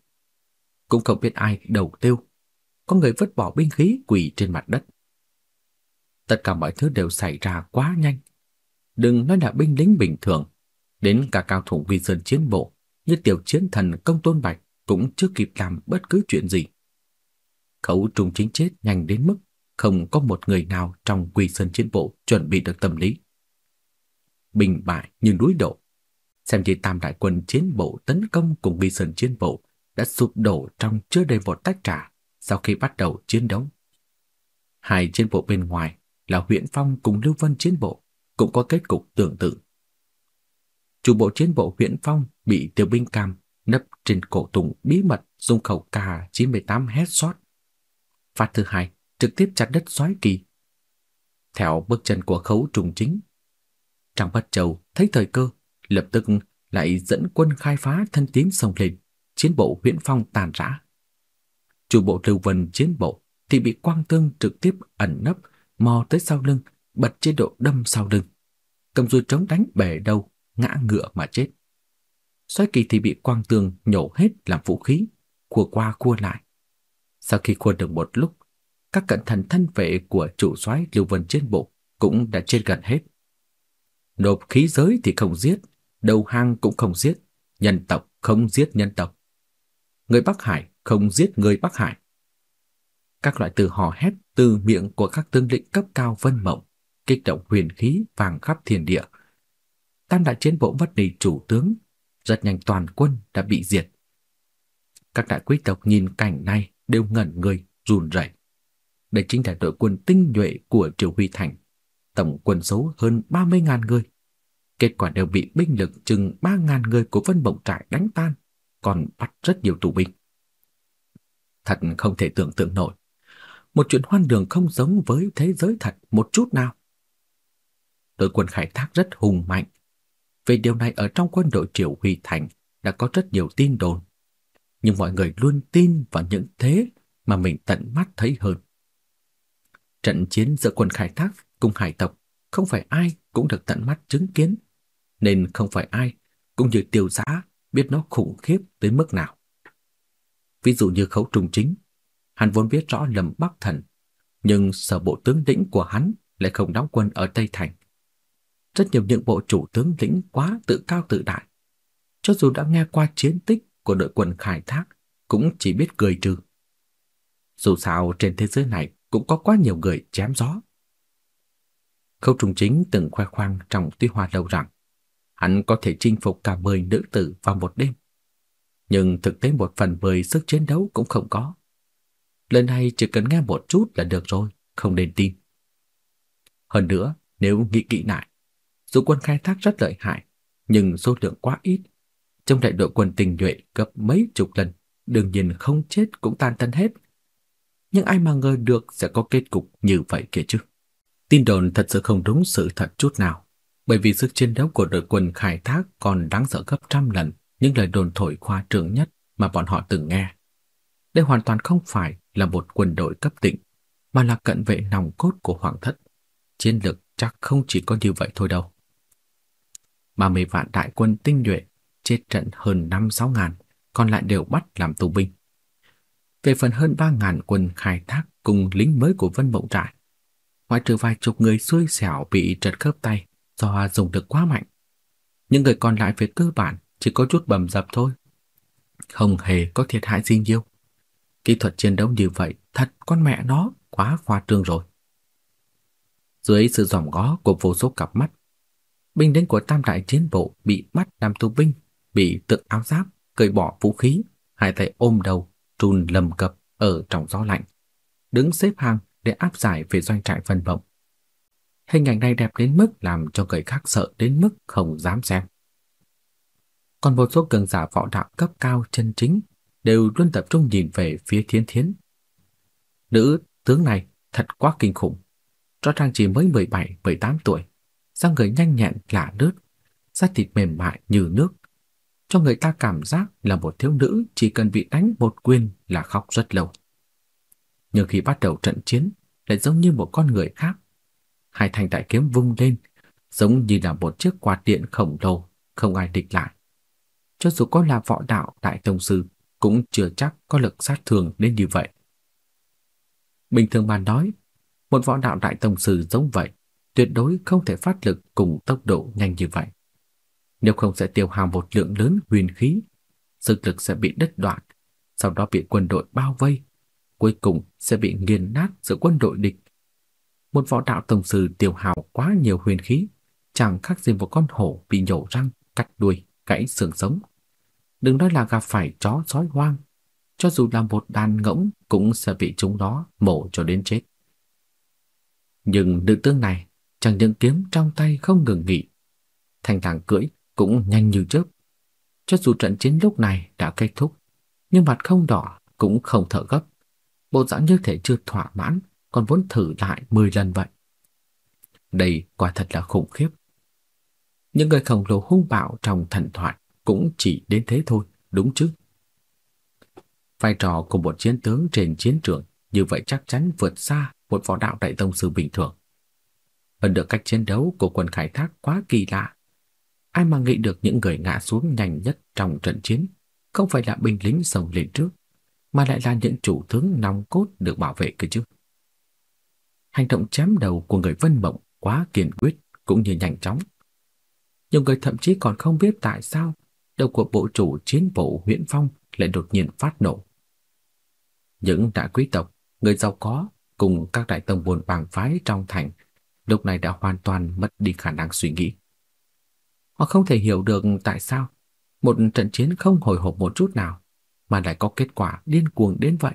Cũng không biết ai đầu tiêu, có người vứt bỏ binh khí quỳ trên mặt đất. Tất cả mọi thứ đều xảy ra quá nhanh. Đừng nói là binh lính bình thường, đến cả cao thủ Quy Sơn chiến bộ như tiểu chiến thần công tôn bạch cũng chưa kịp làm bất cứ chuyện gì. Khấu trùng chính chết nhanh đến mức không có một người nào trong quy sơn chiến bộ chuẩn bị được tâm lý. Bình bại như núi đổ, xem như tam đại quân chiến bộ tấn công cùng quy sơn chiến bộ đã sụp đổ trong chưa đầy một tách trà sau khi bắt đầu chiến đấu. Hai chiến bộ bên ngoài là huyện Phong cùng Lưu Vân chiến bộ cũng có kết cục tương tự. Chủ bộ chiến bộ huyện Phong bị tiểu binh cam nấp trên cổ tùng bí mật dùng khẩu K98 headshot Phát thứ hai trực tiếp chặt đất xoáy kỳ. Theo bước chân của khấu trùng chính, Trang Bất Châu thấy thời cơ, lập tức lại dẫn quân khai phá thân tín sông lên, chiến bộ huyện phong tàn rã. Chủ bộ Lưu Vân chiến bộ thì bị Quang Tương trực tiếp ẩn nấp, mò tới sau lưng, bật chế độ đâm sau lưng. Cầm dù trống đánh bể đầu, ngã ngựa mà chết. Xoáy kỳ thì bị Quang Tương nhổ hết làm vũ khí, cua qua cua lại. Sau khi khua được một lúc, các cận thần thân vệ của chủ soái Lưu Vân trên bộ cũng đã chết gần hết. Nộp khí giới thì không giết, đầu hang cũng không giết, nhân tộc không giết nhân tộc. Người Bắc Hải không giết người Bắc Hải. Các loại từ hò hét từ miệng của các tướng lĩnh cấp cao vân mộng, kích động huyền khí vàng khắp thiên địa. Tam đại chiến bộ mất đi chủ tướng, rất nhanh toàn quân đã bị diệt. Các đại quý tộc nhìn cảnh này đều ngẩn người, run rẩy. Đây chính là đội quân tinh nhuệ của Triều Huy Thành, tổng quân số hơn 30.000 người. Kết quả đều bị binh lực chừng 3.000 người của Vân Bổng Trại đánh tan, còn bắt rất nhiều tù binh. Thật không thể tưởng tượng nổi. Một chuyện hoan đường không giống với thế giới thật một chút nào. Đội quân khai thác rất hùng mạnh. Về điều này ở trong quân đội Triều Huy Thành đã có rất nhiều tin đồn nhưng mọi người luôn tin vào những thế mà mình tận mắt thấy hơn. Trận chiến giữa quân khai thác cùng hải tộc không phải ai cũng được tận mắt chứng kiến, nên không phải ai cũng như tiêu giá biết nó khủng khiếp tới mức nào. Ví dụ như khấu trùng chính, hắn vốn biết rõ lầm Bắc Thần, nhưng sở bộ tướng lĩnh của hắn lại không đóng quân ở Tây Thành. Rất nhiều những bộ chủ tướng lĩnh quá tự cao tự đại. Cho dù đã nghe qua chiến tích của đội quân khai thác cũng chỉ biết cười trừ. Dù sao trên thế giới này cũng có quá nhiều người chém gió. Khâu Trung Chính từng khoe khoang trong Tuy Hoa Lâu rằng hắn có thể chinh phục cả 10 nữ tử vào một đêm. Nhưng thực tế một phần mười sức chiến đấu cũng không có. Lần này chỉ cần nghe một chút là được rồi, không nên tin. Hơn nữa, nếu nghĩ kỹ lại, dù quân khai thác rất lợi hại, nhưng số lượng quá ít, trong đại đội quân tình nhuệ gấp mấy chục lần, đương nhiên không chết cũng tan tân hết. Nhưng ai mà ngờ được sẽ có kết cục như vậy kia chứ. Tin đồn thật sự không đúng sự thật chút nào, bởi vì sức chiến đấu của đội quân khai thác còn đáng sợ gấp trăm lần những lời đồn thổi khoa trương nhất mà bọn họ từng nghe. Đây hoàn toàn không phải là một quân đội cấp tỉnh, mà là cận vệ nòng cốt của hoàng thất. Chiến lược chắc không chỉ có như vậy thôi đâu. 30 vạn đại quân tinh nhuệ, chết trận hơn 5-6 ngàn, còn lại đều bắt làm tù binh. Về phần hơn ba ngàn quân khai thác cùng lính mới của Vân Mộng Trại, ngoại trừ vài chục người xui xẻo bị trật khớp tay do dùng lực quá mạnh. Những người còn lại về cơ bản chỉ có chút bầm dập thôi. Không hề có thiệt hại gì nhiều. Kỹ thuật chiến đấu như vậy thật con mẹ nó quá khoa trương rồi. Dưới sự giòm ngó của vô số cặp mắt, binh lính của Tam đại chiến bộ bị bắt làm tù binh, bị tự áo giáp, cởi bỏ vũ khí, hai tay ôm đầu, trùn lầm cập ở trong gió lạnh, đứng xếp hàng để áp giải về doanh trại phân bổng. Hình ảnh này đẹp đến mức làm cho người khác sợ đến mức không dám xem. Còn một số cường giả võ đạo cấp cao chân chính đều luôn tập trung nhìn về phía Thiên Thiến. Nữ tướng này thật quá kinh khủng. Rõ ràng chỉ mới 17, 18 tuổi, dáng người nhanh nhẹn lạ lướt, da thịt mềm mại như nước, cho người ta cảm giác là một thiếu nữ chỉ cần bị đánh một quyền là khóc rất lâu. Nhưng khi bắt đầu trận chiến, lại giống như một con người khác. Hai thanh đại kiếm vung lên, giống như là một chiếc quạt điện khổng lồ, không ai địch lại. Cho dù có là võ đạo đại tông sư, cũng chưa chắc có lực sát thương đến như vậy. Bình thường mà nói, một võ đạo đại tông sư giống vậy, tuyệt đối không thể phát lực cùng tốc độ nhanh như vậy. Nếu không sẽ tiêu hao một lượng lớn huyền khí, sức lực sẽ bị đứt đoạn, sau đó bị quân đội bao vây, cuối cùng sẽ bị nghiền nát giữa quân đội địch. Một võ đạo tổng sư tiêu hao quá nhiều huyền khí, chẳng khác gì một con hổ bị nhổ răng, cắt đuôi, gãy xương sống. Đừng nói là gặp phải chó sói hoang, cho dù là một đàn ngỗng cũng sẽ bị chúng đó mổ cho đến chết. Nhưng nữ tướng này chẳng những kiếm trong tay không ngừng nghỉ, thành thẳng cưỡi cũng nhanh như chớp. Cho dù trận chiến lúc này đã kết thúc, nhưng mặt không đỏ cũng không thở gấp. Bộ dạng như thể chưa thỏa mãn, còn muốn thử lại 10 lần vậy. Đây quả thật là khủng khiếp. Những người khổng lồ hung bạo trong thần thoại cũng chỉ đến thế thôi, đúng chứ? Vai trò của một chiến tướng trên chiến trường như vậy chắc chắn vượt xa một võ đạo đại tông sư bình thường. Hơn được cách chiến đấu của quân khai thác quá kỳ lạ. Ai mà nghĩ được những người ngã xuống nhanh nhất trong trận chiến không phải là binh lính sông lên trước, mà lại là những chủ tướng nòng cốt được bảo vệ cơ chứ. Hành động chém đầu của người Vân Mộng quá kiên quyết cũng như nhanh chóng. Nhiều người thậm chí còn không biết tại sao đầu của bộ chủ chiến bộ huyện Phong lại đột nhiên phát nổ. Những đại quý tộc, người giàu có cùng các đại tông buồn bàng phái trong thành lúc này đã hoàn toàn mất đi khả năng suy nghĩ. Họ không thể hiểu được tại sao một trận chiến không hồi hộp một chút nào mà lại có kết quả điên cuồng đến vậy.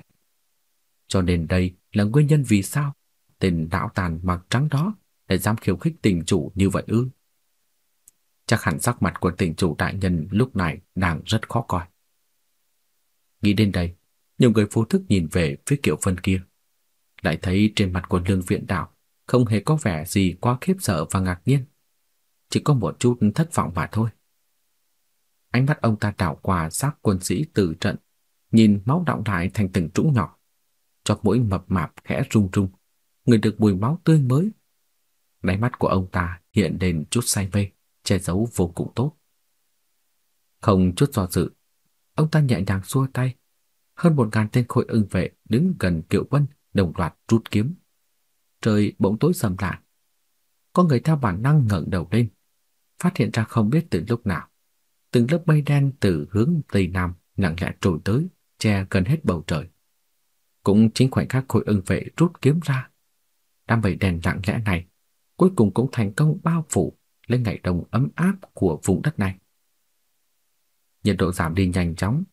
Cho nên đây là nguyên nhân vì sao tên đạo tàn mặc trắng đó lại dám khiêu khích tình chủ như vậy ư? Chắc hẳn sắc mặt của tình chủ đại nhân lúc này đang rất khó coi. Nghĩ đến đây, nhiều người vô thức nhìn về phía kiểu Phân kia, lại thấy trên mặt của Lương Viện Đạo không hề có vẻ gì quá khiếp sợ và ngạc nhiên, chỉ có một chút thất vọng mà thôi. Ánh mắt ông ta đảo qua xác quân sĩ từ trận, nhìn máu đọng lại thành từng trũng nhỏ, cho mũi mập mạp khẽ rung rung, người được mùi máu tươi mới. Đáy mắt của ông ta hiện lên chút say mê, che giấu vô cùng tốt. Không chút do dự, ông ta nhẹ nhàng xua tay, hơn một ngàn tên khôi ưng vệ đứng gần Kiệu quân, đồng loạt rút kiếm. Trời bỗng tối sầm lại. Có người theo bản năng ngẩng đầu lên, phát hiện ra không biết từ lúc nào, từng lớp mây đen từ hướng tây nam nặng lẽ trồi tới, che gần hết bầu trời. Cũng chính khoảnh khắc khối ưng vệ rút kiếm ra, đám mây đen lặng lẽ này cuối cùng cũng thành công bao phủ lên ngày đông ấm áp của vùng đất này. Nhiệt độ giảm đi nhanh chóng.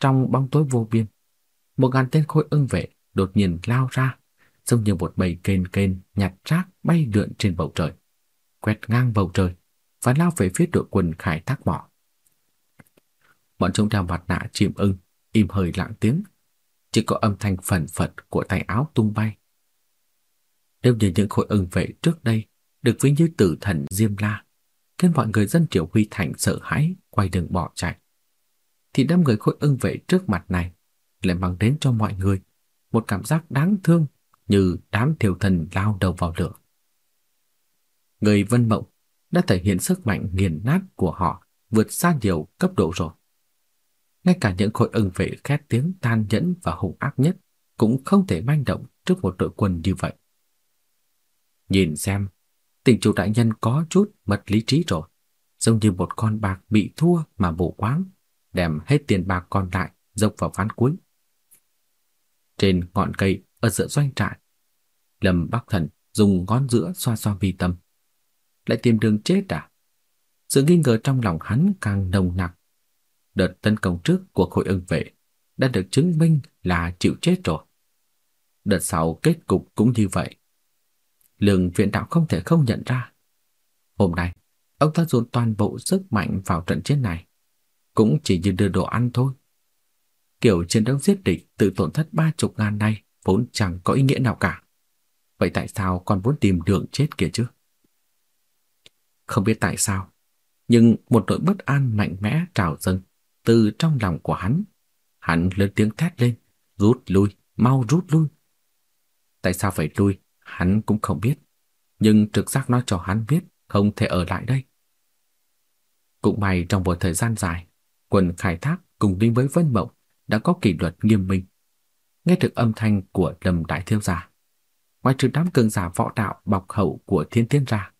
Trong bóng tối vô biên, một ngàn tên khối ưng vệ đột nhiên lao ra, giống như một bầy kền kền nhặt rác bay lượn trên bầu trời, quét ngang bầu trời và lao về phía đội quân khai thác mỏ. Bọn chúng đeo mặt nạ chìm ưng, im hơi lặng tiếng. chỉ có âm thanh phần phật của tay áo tung bay. Nếu như những khối ưng vệ trước đây được ví như tử thần Diêm La, khiến mọi người dân Triều Huy Thành sợ hãi quay đường bỏ chạy, thì đám người khối ưng vệ trước mặt này lại mang đến cho mọi người một cảm giác đáng thương như đám thiểu thần lao đầu vào lửa. Người Vân Mộng đã thể hiện sức mạnh nghiền nát của họ vượt xa nhiều cấp độ rồi. Ngay cả những khối ưng vệ khét tiếng tan nhẫn và hung ác nhất cũng không thể manh động trước một đội quân như vậy. Nhìn xem, tỉnh chủ đại nhân có chút mất lý trí rồi, giống như một con bạc bị thua mà bổ quáng, đem hết tiền bạc còn lại dốc vào ván cuối. Trên ngọn cây ở giữa doanh trại, Lâm Bắc Thần dùng ngón giữa xoa xoa mi tâm. Lại tìm đường chết à? Sự nghi ngờ trong lòng hắn càng nồng nặc. Đợt tấn công trước của khối ưng vệ đã được chứng minh là chịu chết rồi. Đợt sau kết cục cũng như vậy. Lương viện đạo không thể không nhận ra. Hôm nay, ông ta dồn toàn bộ sức mạnh vào trận chiến này. Cũng chỉ như đưa đồ ăn thôi. Kiểu chiến đấu giết địch tự tổn thất ba chục ngàn này vốn chẳng có ý nghĩa nào cả. Vậy tại sao còn muốn tìm đường chết kia chứ? Không biết tại sao, nhưng một nỗi bất an mạnh mẽ trào dâng từ trong lòng của hắn. Hắn lớn tiếng thét lên, rút lui, mau rút lui. Tại sao phải lui, hắn cũng không biết, nhưng trực giác nói cho hắn biết không thể ở lại đây. Cũng may trong một thời gian dài, quần khai thác cùng đi với Vân Mộng đã có kỷ luật nghiêm minh. Nghe được âm thanh của Lâm Đại Thiếu Gia, ngoài trừ đám cường giả võ đạo bọc hậu của thiên tiên ra,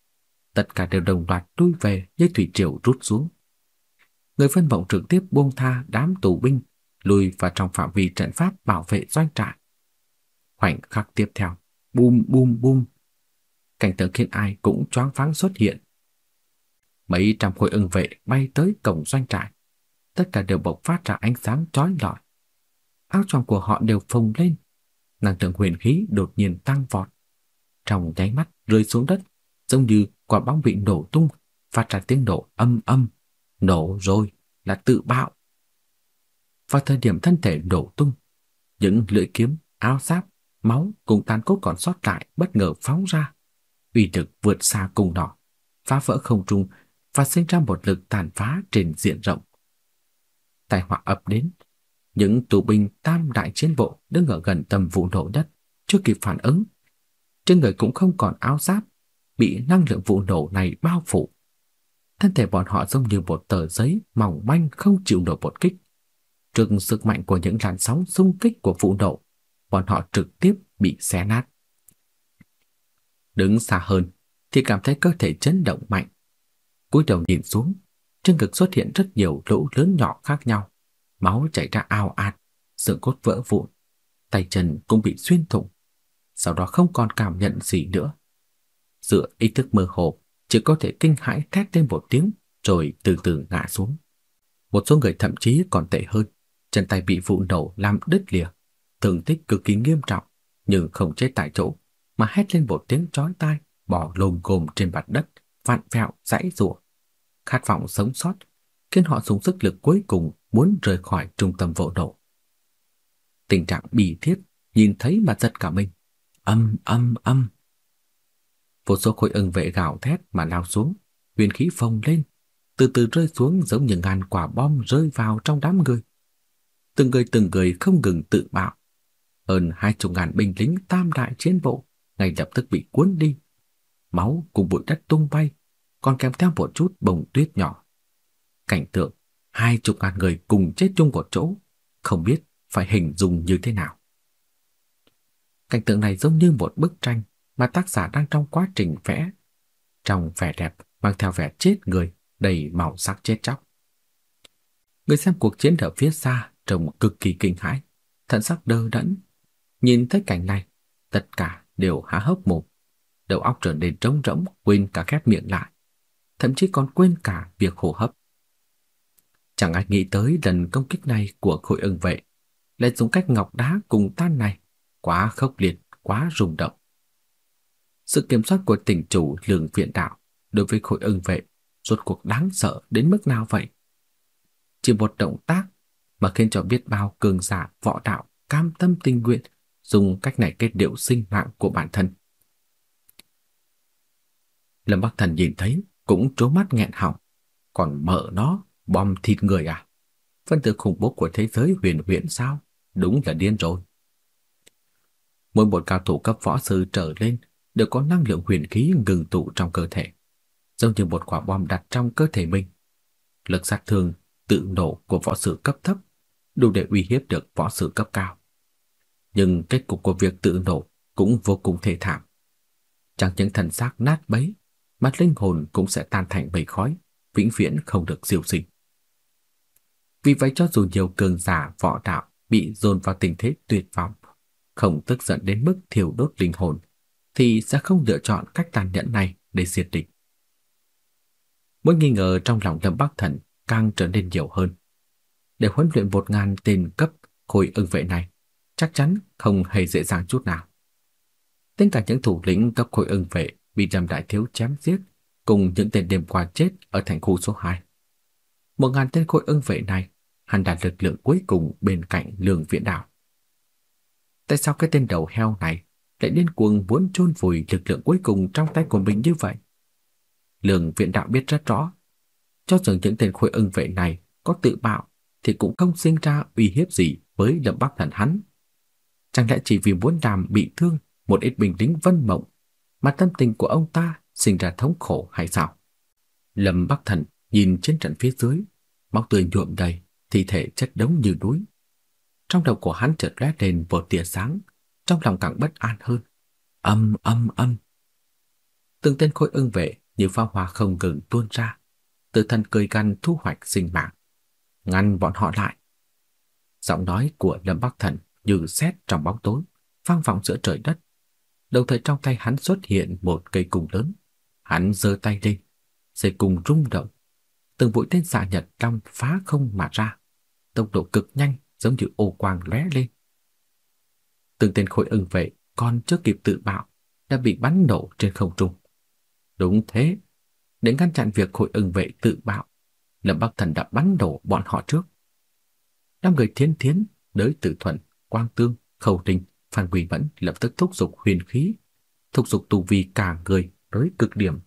tất cả đều đồng loạt lui về như thủy triều rút xuống. Người phân Mộng trực tiếp buông tha đám tù binh, lùi vào trong phạm vi trận pháp bảo vệ doanh trại. Khoảnh khắc tiếp theo, bum bum bum. Cảnh tượng khiến ai cũng choáng váng xuất hiện. Mấy trăm khối ưng vệ bay tới cổng doanh trại. Tất cả đều bộc phát ra ánh sáng chói lọi. Áo choàng của họ đều phồng lên. Năng lượng huyền khí đột nhiên tăng vọt. Trong nháy mắt rơi xuống đất, giống như quả bóng bị nổ tung, phát ra tiếng nổ âm âm. Nổ rồi, là tự bạo. Vào thời điểm thân thể nổ tung, những lưỡi kiếm, áo giáp máu cùng tàn cốt còn sót lại bất ngờ phóng ra, uy lực vượt xa cùng nọ, phá vỡ không trung và sinh ra một lực tàn phá trên diện rộng. Tai họa ập đến, những tù binh tam đại chiến bộ đứng ở gần tầm vụ nổ đất chưa kịp phản ứng. Trên người cũng không còn áo giáp, bị năng lượng vụ nổ này bao phủ. Thân thể bọn họ giống như một tờ giấy mỏng manh không chịu nổi một kích. Trước sức mạnh của những làn sóng xung kích của vụ nổ, bọn họ trực tiếp bị xé nát. Đứng xa hơn thì cảm thấy cơ thể chấn động mạnh. cúi đầu nhìn xuống, trên ngực xuất hiện rất nhiều lỗ lớn nhỏ khác nhau, máu chảy ra ao ạt, xương cốt vỡ vụn, tay chân cũng bị xuyên thủng. Sau đó không còn cảm nhận gì nữa. Dựa ý thức mơ hồ, chỉ có thể kinh hãi thét lên một tiếng rồi từ từ ngã xuống. Một số người thậm chí còn tệ hơn, chân tay bị vụ nổ làm đứt lìa, thương tích cực kỳ nghiêm trọng, nhưng không chết tại chỗ, mà hét lên một tiếng chói tai, bò lồm cồm trên mặt đất, vặn vẹo, giãy giụa. Khát vọng sống sót khiến họ dùng sức lực cuối cùng muốn rời khỏi trung tâm vụ nổ. Tình trạng bì thiết nhìn thấy mà giật cả mình. Âm âm âm. Vô số khối ưng vệ gào thét mà lao xuống, huyền khí phồng lên, từ từ rơi xuống giống như ngàn quả bom rơi vào trong đám người. Từng người từng người không ngừng tự bạo, hơn hai chục ngàn binh lính tam đại chiến bộ ngay lập tức bị cuốn đi. Máu cùng bụi đất tung bay, còn kèm theo một chút bông tuyết nhỏ. Cảnh tượng hai chục ngàn người cùng chết chung một chỗ, không biết phải hình dung như thế nào. Cảnh tượng này giống như một bức tranh mà tác giả đang trong quá trình vẽ. Trong vẻ đẹp mang theo vẻ chết người, đầy màu sắc chết chóc. Người xem cuộc chiến ở phía xa trông cực kỳ kinh hãi, thân sắc đơ đẫn, Nhìn thấy cảnh này, tất cả đều há hốc mồm, đầu óc trở nên trống rỗng, quên cả khép miệng lại, thậm chí còn quên cả việc hô hấp. Chẳng ai nghĩ tới lần công kích này của khối ưng vệ lại dùng cách ngọc đá cùng tan này, quá khốc liệt, quá rung động. Sự kiểm soát của tỉnh chủ lường viện đạo đối với khối ưng vệ rốt cuộc đáng sợ đến mức nào vậy? Chỉ một động tác mà khiến cho biết bao cường giả võ đạo cam tâm tình nguyện dùng cách này kết điệu sinh mạng của bản thân. Lâm Bắc Thần nhìn thấy cũng trố mắt nghẹn họng, còn mở nó bom thịt người à? Phân tử khủng bố của thế giới huyền huyễn sao? Đúng là điên rồi. Mỗi một cao thủ cấp võ sư trở lên đều có năng lượng huyền khí ngừng tụ trong cơ thể, giống như một quả bom đặt trong cơ thể mình. Lực sát thương tự nổ của võ sư cấp thấp đủ để uy hiếp được võ sư cấp cao. Nhưng kết cục của việc tự nổ cũng vô cùng thê thảm. Chẳng những thần xác nát bấy, mắt linh hồn cũng sẽ tan thành bầy khói, vĩnh viễn không được siêu sinh. Vì vậy cho dù nhiều cường giả võ đạo bị dồn vào tình thế tuyệt vọng, không tức giận đến mức thiêu đốt linh hồn, thì sẽ không lựa chọn cách tàn nhẫn này để diệt địch. Mối nghi ngờ trong lòng Lâm Bắc Thần càng trở nên nhiều hơn. Để huấn luyện một ngàn tên cấp khối ưng vệ này, chắc chắn không hề dễ dàng chút nào. Tính cả những thủ lĩnh cấp khối ưng vệ bị Lâm Đại Thiếu chém giết, cùng những tên đêm qua chết ở thành khu số 2. Một ngàn tên khối ưng vệ này, hẳn đạt lực lượng cuối cùng bên cạnh lương viện đạo. Tại sao cái tên đầu heo này lại điên cuồng muốn chôn vùi lực lượng cuối cùng trong tay của mình như vậy? Lương viện đạo biết rất rõ, cho dù những tên khối ưng vệ này có tự bạo thì cũng không sinh ra uy hiếp gì với Lâm Bắc Thần hắn. Chẳng lẽ chỉ vì muốn làm bị thương một ít binh lính vân mộng mà tâm tình của ông ta sinh ra thống khổ hay sao? Lâm Bắc Thần nhìn trên trận phía dưới, máu tươi nhuộm đầy, thi thể chất đống như núi. Trong đầu của hắn chợt lóe lên một tia sáng, trong lòng càng bất an hơn. Âm âm âm. Từng tên khối ưng vệ như pháo hoa không ngừng tuôn ra, từ thân cười gan thu hoạch sinh mạng, ngăn bọn họ lại. Giọng nói của Lâm Bắc Thần như sét trong bóng tối, vang vọng giữa trời đất. Đồng thời trong tay hắn xuất hiện một cây cung lớn. Hắn giơ tay lên, dây cung rung động. Từng mũi tên xạ nhật trong phá không mà ra, tốc độ cực nhanh giống như ô quang lóe lên. Từng tên khối ưng vệ còn chưa kịp tự bạo đã bị bắn nổ trên không trung. Đúng thế, để ngăn chặn việc khối ưng vệ tự bạo, Lâm Bắc Thần đã bắn nổ bọn họ trước. Năm người thiên thiến, đới tử thuận, quang tương, khẩu đình, phan quỳ vẫn lập tức thúc giục huyền khí, thúc giục tu vi cả người tới cực điểm,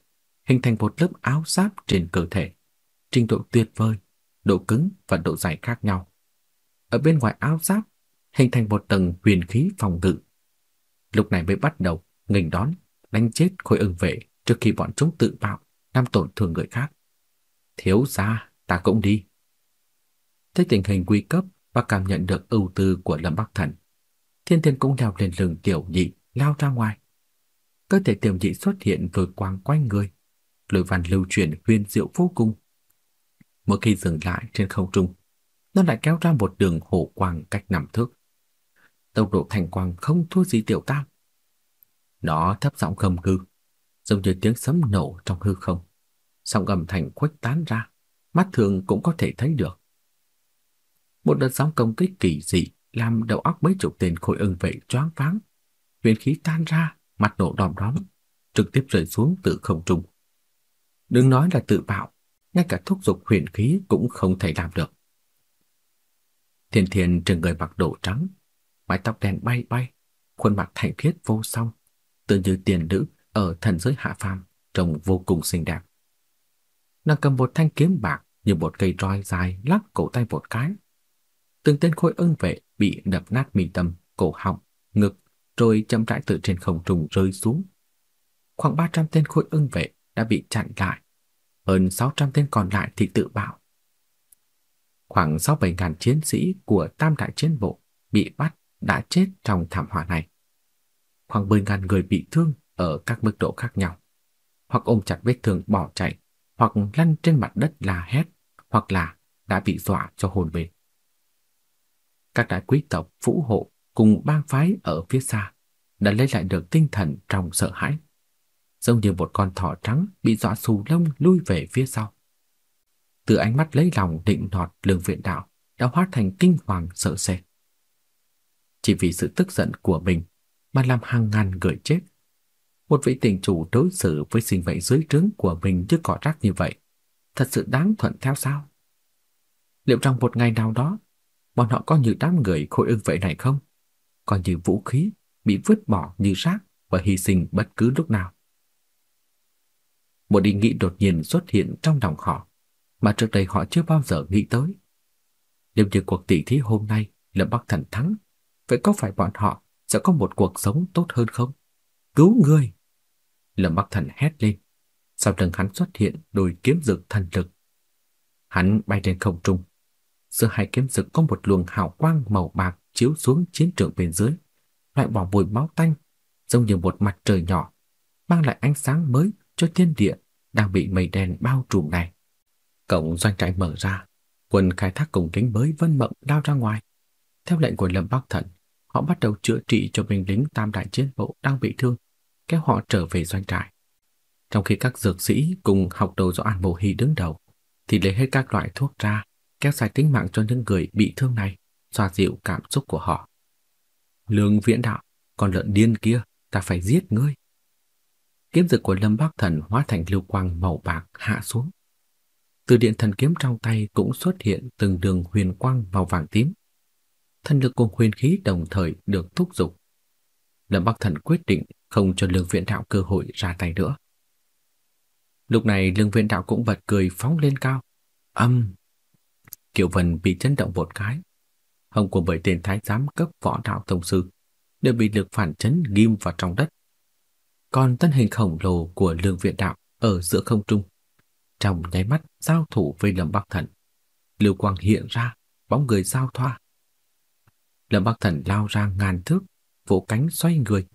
hình thành một lớp áo giáp trên cơ thể. Trình độ tuyệt vời, độ cứng và độ dày khác nhau. Ở bên ngoài áo giáp, hình thành một tầng huyền khí phòng ngự. Lúc này mới bắt đầu nghênh đón, đánh chết khối ưng vệ trước khi bọn chúng tự bạo làm tổn thương người khác. Thiếu gia, ta cũng đi. Thấy tình hình nguy cấp và cảm nhận được ưu tư của Lâm Bắc Thần, Thiên Thiên cũng leo lên lưng tiểu nhị, lao ra ngoài. Cơ thể tiểu nhị xuất hiện vừa quang quanh người, lưỡi văn lưu chuyển huyền diệu vô cùng. Mỗi khi dừng lại trên không trung, nó lại kéo ra một đường hổ quang cách nằm thước. Tốc độ thành quang không thua gì tiểu tam. Nó thấp giọng gầm gừ, giống như tiếng sấm nổ trong hư không. Sóng âm thanh khuếch tán ra, mắt thường cũng có thể thấy được. Một đợt sóng công kích kỳ dị làm đầu óc mấy chục tên khối ưng vệ choáng váng. Huyền khí tan ra, mặt nổ đom đóm, trực tiếp rơi xuống từ không trung. Đừng nói là tự bạo, ngay cả thúc dục huyền khí cũng không thể làm được. Thiên Thiên trừng người mặc đồ trắng, mái tóc đen bay bay, khuôn mặt thanh khiết vô song, tự như tiền nữ ở thần giới hạ phàm, trông vô cùng xinh đẹp. Nàng cầm một thanh kiếm bạc như một cây roi dài lắc cổ tay một cái. Từng tên khối ưng vệ bị đập nát mi tâm, cổ họng, ngực, rồi chậm rãi từ trên không trung rơi xuống. Khoảng 300 tên khối ưng vệ đã bị chặn lại, hơn 600 tên còn lại thì tự bạo. Khoảng 6-7 ngàn chiến sĩ của Tam Đại Chiến Bộ bị bắt đã chết trong thảm họa này. Khoảng 10 ngàn người bị thương ở các mức độ khác nhau, hoặc ôm chặt vết thương bỏ chạy, hoặc lăn trên mặt đất la hét, hoặc là đã bị dọa cho hồn mê. Các đại quý tộc phú hộ cùng bang phái ở phía xa đã lấy lại được tinh thần trong sợ hãi, giống như một con thỏ trắng bị dọa xù lông lui về phía sau. Từ ánh mắt lấy lòng định nọt lương viện đạo đã hóa thành kinh hoàng sợ sệt. Chỉ vì sự tức giận của mình mà làm hàng ngàn người chết. Một vị tình chủ đối xử với sinh vật dưới trướng của mình như cỏ rác như vậy, thật sự đáng thuận theo sao? Liệu trong một ngày nào đó, bọn họ có như đám người khôi ưng vậy này không? còn như vũ khí bị vứt bỏ như rác và hy sinh bất cứ lúc nào. Một ý nghĩ đột nhiên xuất hiện trong lòng họ mà trước đây họ chưa bao giờ nghĩ tới. Nếu như cuộc tỷ thí hôm nay là Bắc Thần thắng, vậy có phải bọn họ sẽ có một cuộc sống tốt hơn không? Cứu người! Lâm Bắc Thần hét lên. Sau lưng hắn xuất hiện đôi kiếm dược thần lực. Hắn bay lên không trung. Giữa hai kiếm dược có một luồng hào quang màu bạc chiếu xuống chiến trường bên dưới, loại bỏ mùi máu tanh, giống như một mặt trời nhỏ, mang lại ánh sáng mới cho thiên địa đang bị mây đen bao trùm này. Cổng doanh trại mở ra, quân khai thác cùng kính mới vân mộng lao ra ngoài. Theo lệnh của Lâm Bắc Thần, họ bắt đầu chữa trị cho binh lính tam đại chiến bộ đang bị thương, kéo họ trở về doanh trại. Trong khi các dược sĩ cùng học đầu do An Mộ Hy đứng đầu, thì lấy hết các loại thuốc ra, kéo dài tính mạng cho những người bị thương này, xoa dịu cảm xúc của họ. Lương viễn đạo, con lợn điên kia, ta phải giết ngươi. Kiếm dực của Lâm Bắc Thần hóa thành lưu quang màu bạc hạ xuống. Từ điện thần kiếm trong tay cũng xuất hiện từng đường huyền quang màu vàng tím. Thần lực cùng huyền khí đồng thời được thúc giục. Lâm Bắc Thần quyết định không cho Lương Viễn Đạo cơ hội ra tay nữa. Lúc này Lương Viễn Đạo cũng bật cười phóng lên cao. Âm! Kiều Vân bị chấn động một cái. Hồng của bảy tên thái giám cấp võ đạo tổng sư đều bị lực phản chấn ghim vào trong đất. Còn thân hình khổng lồ của Lương Viễn Đạo ở giữa không trung trong nháy mắt giao thủ với Lâm Bắc Thần. Lưu quang hiện ra, bóng người giao thoa. Lâm Bắc Thần lao ra ngàn thước, vỗ cánh xoay người,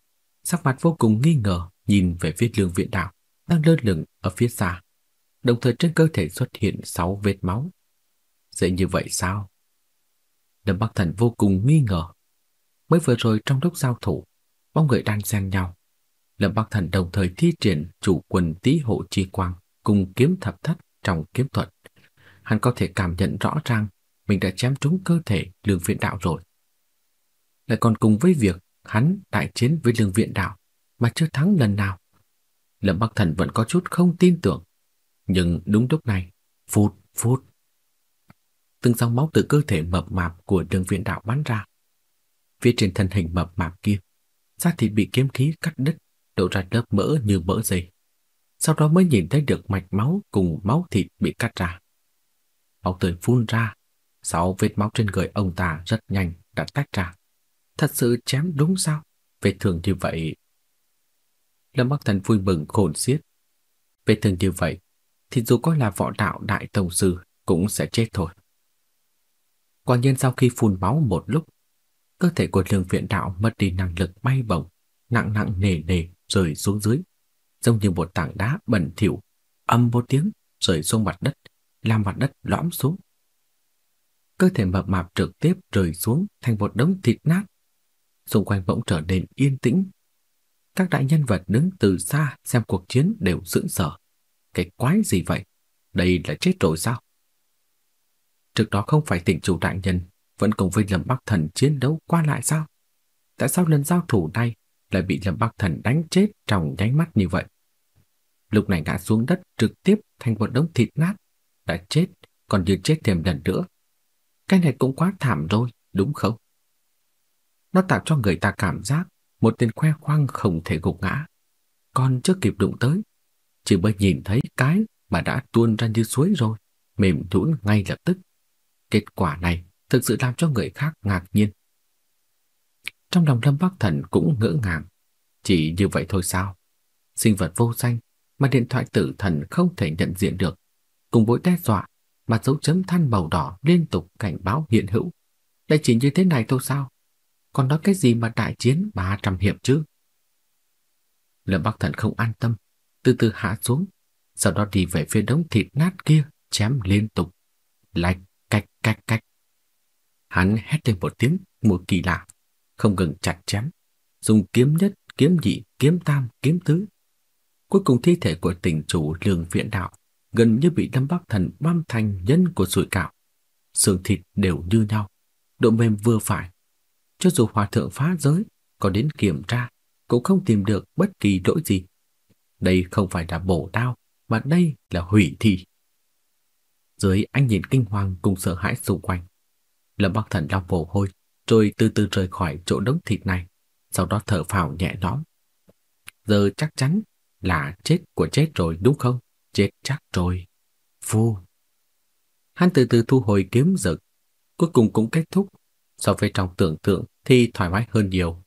sắc mặt vô cùng nghi ngờ nhìn về phía Lương Viện Đạo đang lơ lửng ở phía xa. Đồng thời trên cơ thể xuất hiện sáu vết máu. Dễ như vậy sao? Lâm Bắc Thần vô cùng nghi ngờ. Mới vừa rồi trong lúc giao thủ, bóng người đang xen nhau. Lâm Bắc Thần đồng thời thi triển chủ quần tí hộ chi quang cùng kiếm thập thất trong kiếm thuật. Hắn có thể cảm nhận rõ ràng mình đã chém trúng cơ thể lương viện đạo rồi. Lại còn cùng với việc hắn đại chiến với lương viện đạo mà chưa thắng lần nào. Lâm Bắc Thần vẫn có chút không tin tưởng. Nhưng đúng lúc này, phút phút. Từng dòng máu từ cơ thể mập mạp của lương viện đạo bắn ra. Phía trên thân hình mập mạp kia, da thịt bị kiếm khí cắt đứt, đổ ra lớp mỡ như mỡ dây sau đó mới nhìn thấy được mạch máu cùng máu thịt bị cắt ra. Máu tươi phun ra, sáu vết máu trên người ông ta rất nhanh đã tách ra. Thật sự chém đúng sao? Vết thương như vậy... Lâm Bắc Thần vui mừng khôn xiết. Vết thương như vậy, thì dù có là võ đạo đại tổng sư cũng sẽ chết thôi. Quả nhiên sau khi phun máu một lúc, cơ thể của lương viện đạo mất đi năng lực bay bổng, nặng nặng nề nề rơi xuống dưới giống như một tảng đá bẩn thỉu, âm một tiếng rơi xuống mặt đất, làm mặt đất lõm xuống. Cơ thể mập mạp trực tiếp rơi xuống thành một đống thịt nát. Xung quanh bỗng trở nên yên tĩnh. Các đại nhân vật đứng từ xa xem cuộc chiến đều sững sờ. Cái quái gì vậy? Đây là chết rồi sao? Trước đó không phải tỉnh chủ đại nhân vẫn cùng với Lâm Bắc Thần chiến đấu qua lại sao? Tại sao lần giao thủ này lại bị Lâm Bắc Thần đánh chết trong nháy mắt như vậy. Lúc này ngã xuống đất trực tiếp thành một đống thịt nát, đã chết, còn như chết thêm lần nữa. Cái này cũng quá thảm rồi, đúng không? Nó tạo cho người ta cảm giác một tên khoe khoang không thể gục ngã. Còn chưa kịp đụng tới, chỉ mới nhìn thấy cái mà đã tuôn ra như suối rồi, mềm nhũn ngay lập tức. Kết quả này thực sự làm cho người khác ngạc nhiên. Trong lòng Lâm Bắc Thần cũng ngỡ ngàng. Chỉ như vậy thôi sao? Sinh vật vô danh mà điện thoại tử thần không thể nhận diện được. Cùng với đe dọa mà dấu chấm than màu đỏ liên tục cảnh báo hiện hữu. Đây chỉ như thế này thôi sao? Còn nói cái gì mà đại chiến 300 hiệp chứ? Lâm Bắc Thần không an tâm, từ từ hạ xuống, sau đó đi về phía đống thịt nát kia, chém liên tục. Lạch, cạch, cạch, cạch. Hắn hét lên một tiếng, một kỳ lạ không ngừng chặt chém, dùng kiếm nhất, kiếm nhị, kiếm tam, kiếm tứ. Cuối cùng thi thể của tỉnh chủ lường viện đạo gần như bị Lâm Bắc Thần băm thành nhân của sủi cảo. Xương thịt đều như nhau, độ mềm vừa phải. Cho dù hòa thượng phá giới có đến kiểm tra, cũng không tìm được bất kỳ lỗi gì. Đây không phải là bổ đao, mà đây là hủy thi. Dưới anh nhìn kinh hoàng cùng sợ hãi xung quanh, Lâm Bắc Thần lau mồ hôi, rồi từ từ rời khỏi chỗ đống thịt này, sau đó thở phào nhẹ nhõm. Giờ chắc chắn là chết của chết rồi đúng không? Chết chắc rồi. Phu. Hắn từ từ thu hồi kiếm giật, cuối cùng cũng kết thúc. So với trong tưởng tượng thì thoải mái hơn nhiều.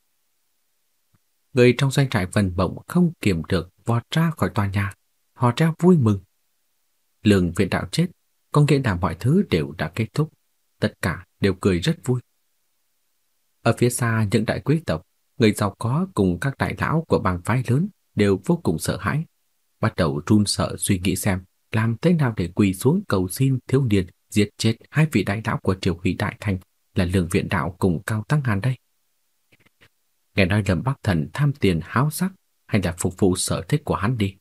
Người trong doanh trại vần bỗng không kiềm được vọt ra khỏi tòa nhà, họ ra vui mừng. Lương viện đạo chết, có nghĩa là mọi thứ đều đã kết thúc, tất cả đều cười rất vui. Ở phía xa những đại quý tộc, người giàu có cùng các đại lão của bang phái lớn đều vô cùng sợ hãi, bắt đầu run sợ suy nghĩ xem làm thế nào để quỳ xuống cầu xin thiếu niên giết chết hai vị đại lão của triều huy đại thành là lương viện đạo cùng cao tăng hàn đây. Nghe nói Lâm Bắc Thần tham tiền háo sắc hay là phục vụ sở thích của hắn đi.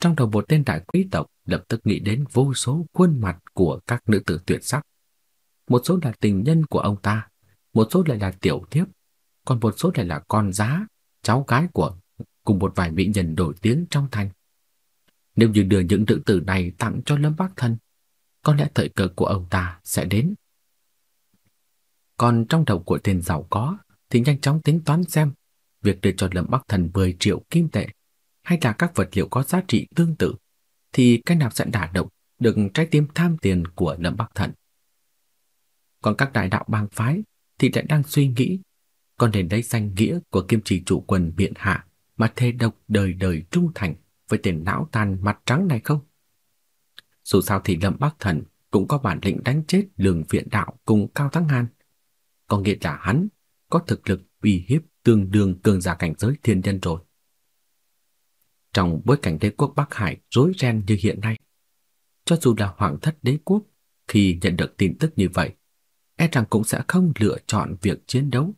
Trong đầu một tên đại quý tộc lập tức nghĩ đến vô số khuôn mặt của các nữ tử tuyệt sắc. Một số là tình nhân của ông ta, một số lại là tiểu thiếp, còn một số lại là con giá, cháu gái của cùng một vài mỹ nhân nổi tiếng trong thành. Nếu như đưa những nữ tử này tặng cho Lâm Bắc Thần, có lẽ thời cơ của ông ta sẽ đến. Còn trong đầu của tên giàu có thì nhanh chóng tính toán xem việc đưa cho Lâm Bắc Thần 10 triệu kim tệ hay là các vật liệu có giá trị tương tự thì cái nào sẽ đả động được trái tim tham tiền của Lâm Bắc Thần. Còn các đại đạo bang phái thì lại đang suy nghĩ còn đến đây danh nghĩa của kim chỉ chủ quần biện hạ mà thề độc đời đời trung thành với tên não tàn mặt trắng này không? Dù sao thì Lâm Bắc Thần cũng có bản lĩnh đánh chết lường viện đạo cùng Cao Thắng Hàn. Có nghĩa là hắn có thực lực uy hiếp tương đương cường giả cảnh giới thiên nhân rồi. Trong bối cảnh đế quốc Bắc Hải rối ren như hiện nay, cho dù là hoàng thất đế quốc khi nhận được tin tức như vậy, e rằng cũng sẽ không lựa chọn việc chiến đấu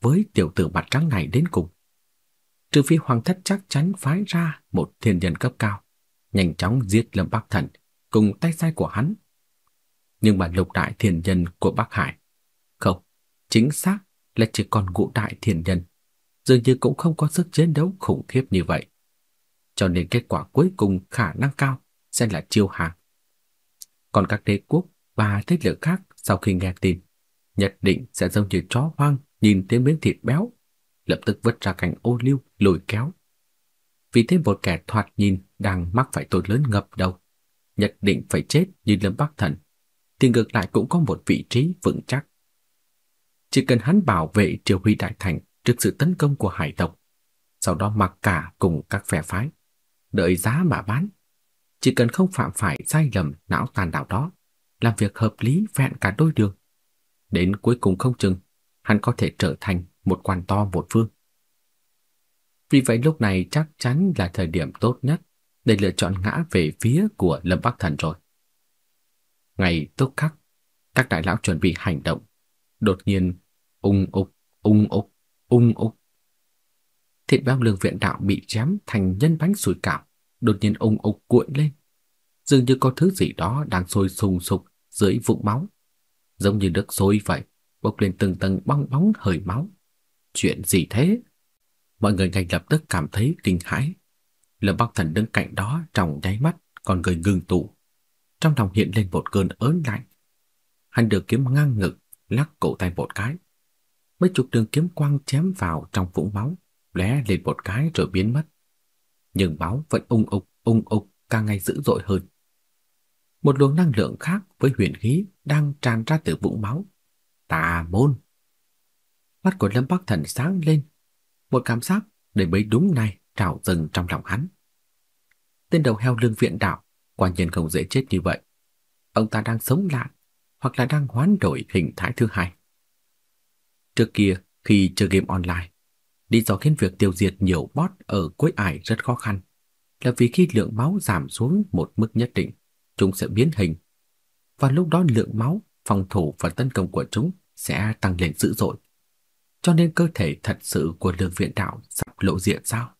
với tiểu tử mặt trắng này đến cùng. Trừ phi hoàng thất chắc chắn phái ra một thiên nhân cấp cao, nhanh chóng giết Lâm Bắc Thần cùng tay sai của hắn. Nhưng mà lục đại thiên nhân của Bắc Hải, chính xác là chỉ còn ngũ đại thiên nhân, dường như cũng không có sức chiến đấu khủng khiếp như vậy. Cho nên kết quả cuối cùng khả năng cao sẽ là chiêu hàng. Còn các đế quốc và thế lực khác sau khi nghe tin, nhất định sẽ giống như chó hoang nhìn thấy miếng thịt béo, lập tức vứt ra cành ô liu lùi kéo. Vì thế một kẻ thoạt nhìn đang mắc phải tội lớn ngập đầu, nhất định phải chết như Lâm Bắc Thần, thì ngược lại cũng có một vị trí vững chắc. Chỉ cần hắn bảo vệ triều huy đại thành trước sự tấn công của hải tộc, sau đó mặc cả cùng các phe phái, đợi giá mà bán. Chỉ cần không phạm phải sai lầm não tàn đạo đó, làm việc hợp lý vẹn cả đôi đường. Đến cuối cùng không chừng, hắn có thể trở thành một quan to một phương. Vì vậy lúc này chắc chắn là thời điểm tốt nhất để lựa chọn ngã về phía của Lâm Bắc Thần rồi. Ngày tức khắc, các đại lão chuẩn bị hành động. Đột nhiên, ung ục, ung ục, ung ục. Thịt béo lương viện đạo bị chém thành nhân bánh sủi cảo, đột nhiên ung ục cuộn lên. Dường như có thứ gì đó đang sôi sùng sục dưới vũng máu. Giống như nước sôi vậy, bốc lên từng tầng bong bóng hơi máu. Chuyện gì thế? Mọi người ngay lập tức cảm thấy kinh hãi. Lâm Bắc Thần đứng cạnh đó trong nháy mắt, còn người ngừng tụ. Trong lòng hiện lên một cơn ớn lạnh. Hắn được kiếm ngang ngực, lắc cổ tay một cái. Mấy chục đường kiếm quang chém vào trong vũng máu, lóe lên một cái rồi biến mất. Nhưng máu vẫn ung ục, ung ục càng ngày dữ dội hơn. Một luồng năng lượng khác với huyền khí đang tràn ra từ vũng máu. Tà môn. Mắt của Lâm Bắc Thần sáng lên, một cảm giác để bấy đúng này trào dâng trong lòng hắn. Tên đầu heo lương viện đạo quả nhiên không dễ chết như vậy. Ông ta đang sống lại hoặc là đang hoán đổi hình thái thứ hai. Trước kia, khi chơi game online, lý do khiến việc tiêu diệt nhiều bot ở cuối ải rất khó khăn là vì khi lượng máu giảm xuống một mức nhất định, chúng sẽ biến hình. Và lúc đó lượng máu, phòng thủ và tấn công của chúng sẽ tăng lên dữ dội. Cho nên cơ thể thật sự của lương viện đạo sắp lộ diện sao?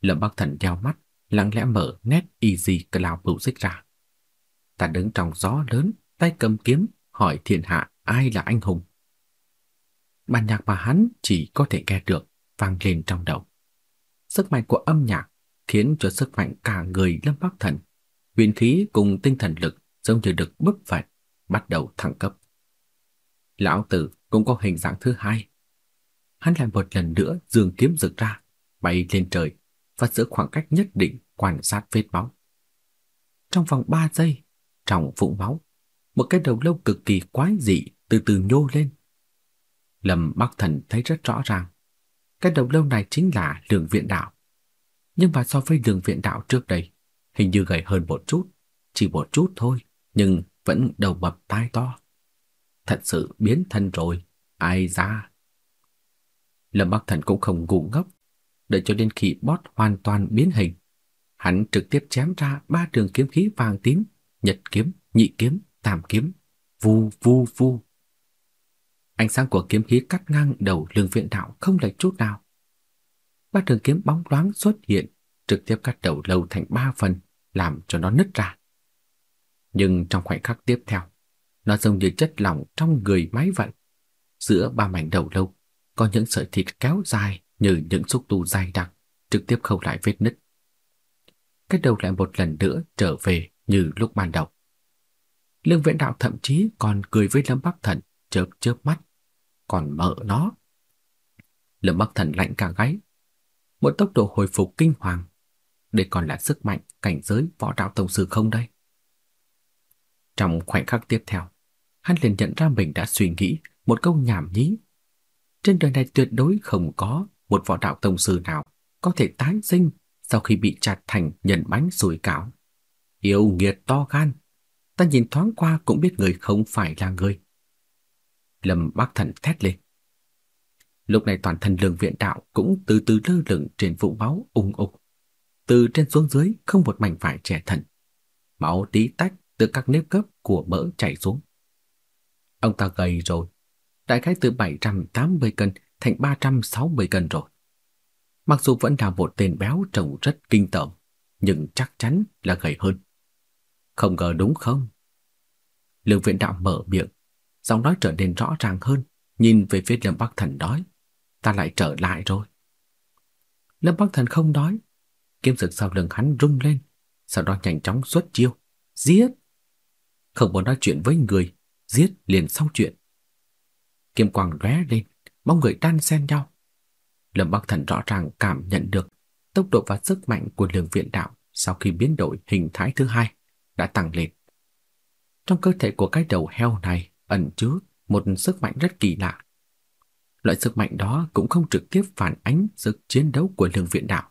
Lâm Bắc Thần nheo mắt, lặng lẽ mở nét easy cloud bưu xích ra. Ta đứng trong gió lớn, tay cầm kiếm, hỏi thiên hạ ai là anh hùng. Bản nhạc mà hắn chỉ có thể nghe được vang lên trong đầu. Sức mạnh của âm nhạc khiến cho sức mạnh cả người Lâm Bắc Thần, huyền khí cùng tinh thần lực giống như được bức phạt, bắt đầu thăng cấp. Lão tử cũng có hình dạng thứ hai. Hắn lại một lần nữa dương kiếm rực ra, bay lên trời và giữ khoảng cách nhất định quan sát vết máu. Trong vòng 3 giây, trong vũng máu, một cái đầu lâu cực kỳ quái dị từ từ nhô lên. Lâm Bắc Thần thấy rất rõ ràng, cái đầu lâu này chính là Lương Viện Đạo. Nhưng mà so với Lương Viện Đạo trước đây, hình như gầy hơn một chút, chỉ một chút thôi, nhưng vẫn đầu bập tai to. Thật sự biến thân rồi, ai ra. Lâm Bắc Thần cũng không ngu ngốc, đợi cho đến khi bót hoàn toàn biến hình, hắn trực tiếp chém ra ba đường kiếm khí vàng tím, nhật kiếm, nhị kiếm, tam kiếm, vu vu vu. Ánh sáng của kiếm khí cắt ngang đầu lương viện đạo không lệch chút nào. Ba đường kiếm bóng loáng xuất hiện, trực tiếp cắt đầu lâu thành ba phần, làm cho nó nứt ra. Nhưng trong khoảnh khắc tiếp theo, nó giống như chất lỏng trong người máy vậy. Giữa ba mảnh đầu lâu có những sợi thịt kéo dài như những xúc tu dày đặc, trực tiếp khâu lại vết nứt. Cái đầu lại một lần nữa trở về như lúc ban đầu. Lương Viễn Đạo thậm chí còn cười với Lâm Bắc Thần, chớp chớp mắt, còn mở nó. Lâm Bắc Thần lạnh cả gáy, một tốc độ hồi phục kinh hoàng. Đây còn là sức mạnh cảnh giới võ đạo tổng sư không đây? Trong khoảnh khắc tiếp theo, hắn liền nhận ra mình đã suy nghĩ một câu nhảm nhí. Trên đời này tuyệt đối không có một võ đạo tổng sư nào có thể tái sinh sau khi bị chặt thành nhân bánh sủi cảo. Yêu nghiệt to gan, ta nhìn thoáng qua cũng biết người không phải là người. Lâm Bắc Thần thét lên. Lúc này toàn thân lương viện đạo cũng từ từ lơ lửng trên vũng máu ung ục. Từ trên xuống dưới không một mảnh vải trẻ thần. Máu tí tách từ các nếp gấp của mỡ chảy xuống. Ông ta gầy rồi, đại khái từ 780 cân thành 360 cân rồi. Mặc dù vẫn là một tên béo trông rất kinh tởm, nhưng chắc chắn là gầy hơn. Không ngờ đúng không? Lương viện đạo mở miệng, giọng nói trở nên rõ ràng hơn, nhìn về phía Lâm Bắc Thần nói, ta lại trở lại rồi. Lâm Bắc Thần không nói, kiếm sực sau lưng hắn rung lên, sau đó nhanh chóng xuất chiêu, giết. Không muốn nói chuyện với người, giết liền sau chuyện. Kiếm quang lóe lên, bóng người đan xen nhau. Lâm Bắc Thần rõ ràng cảm nhận được tốc độ và sức mạnh của lường viện đạo sau khi biến đổi hình thái thứ hai đã tăng lên. Trong cơ thể của cái đầu heo này ẩn chứa một sức mạnh rất kỳ lạ. Loại sức mạnh đó cũng không trực tiếp phản ánh sức chiến đấu của lương viện đạo,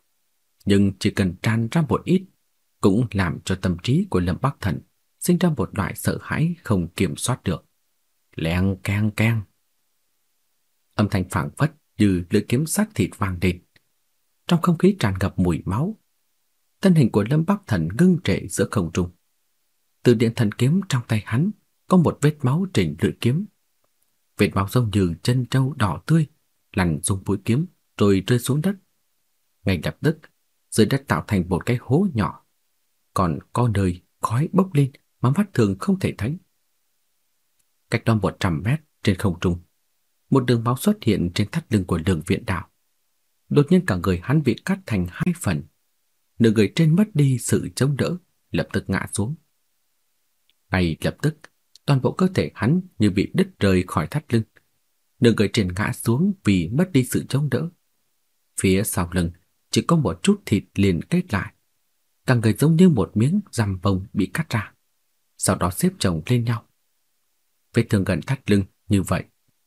nhưng chỉ cần tràn ra một ít cũng làm cho tâm trí của Lâm Bắc Thần sinh ra một loại sợ hãi không kiểm soát được. Leng keng keng. Âm thanh phảng phất như lưỡi kiếm sắc thịt vang lên. Trong không khí tràn ngập mùi máu, thân hình của Lâm Bắc Thần ngưng trệ giữa không trung. Từ điện thần kiếm trong tay hắn có một vết máu trên lưỡi kiếm. Vết máu giống như chân trâu đỏ tươi lăn xuống mũi kiếm rồi rơi xuống đất. Ngay lập tức, dưới đất tạo thành một cái hố nhỏ, còn có nơi khói bốc lên mà mắt thường không thể thấy. Cách đó 100 mét trên không trung, một đường máu xuất hiện trên thắt lưng của đường viện đạo. Đột nhiên cả người hắn bị cắt thành hai phần. Nửa người trên mất đi sự chống đỡ, lập tức ngã xuống. Ngay lập tức, toàn bộ cơ thể hắn như bị đứt rời khỏi thắt lưng. Nửa người trên ngã xuống vì mất đi sự chống đỡ. Phía sau lưng chỉ có một chút thịt liền kết lại. Cả người giống như một miếng rằm bông bị cắt ra, sau đó xếp chồng lên nhau. Vết thương gần thắt lưng như vậy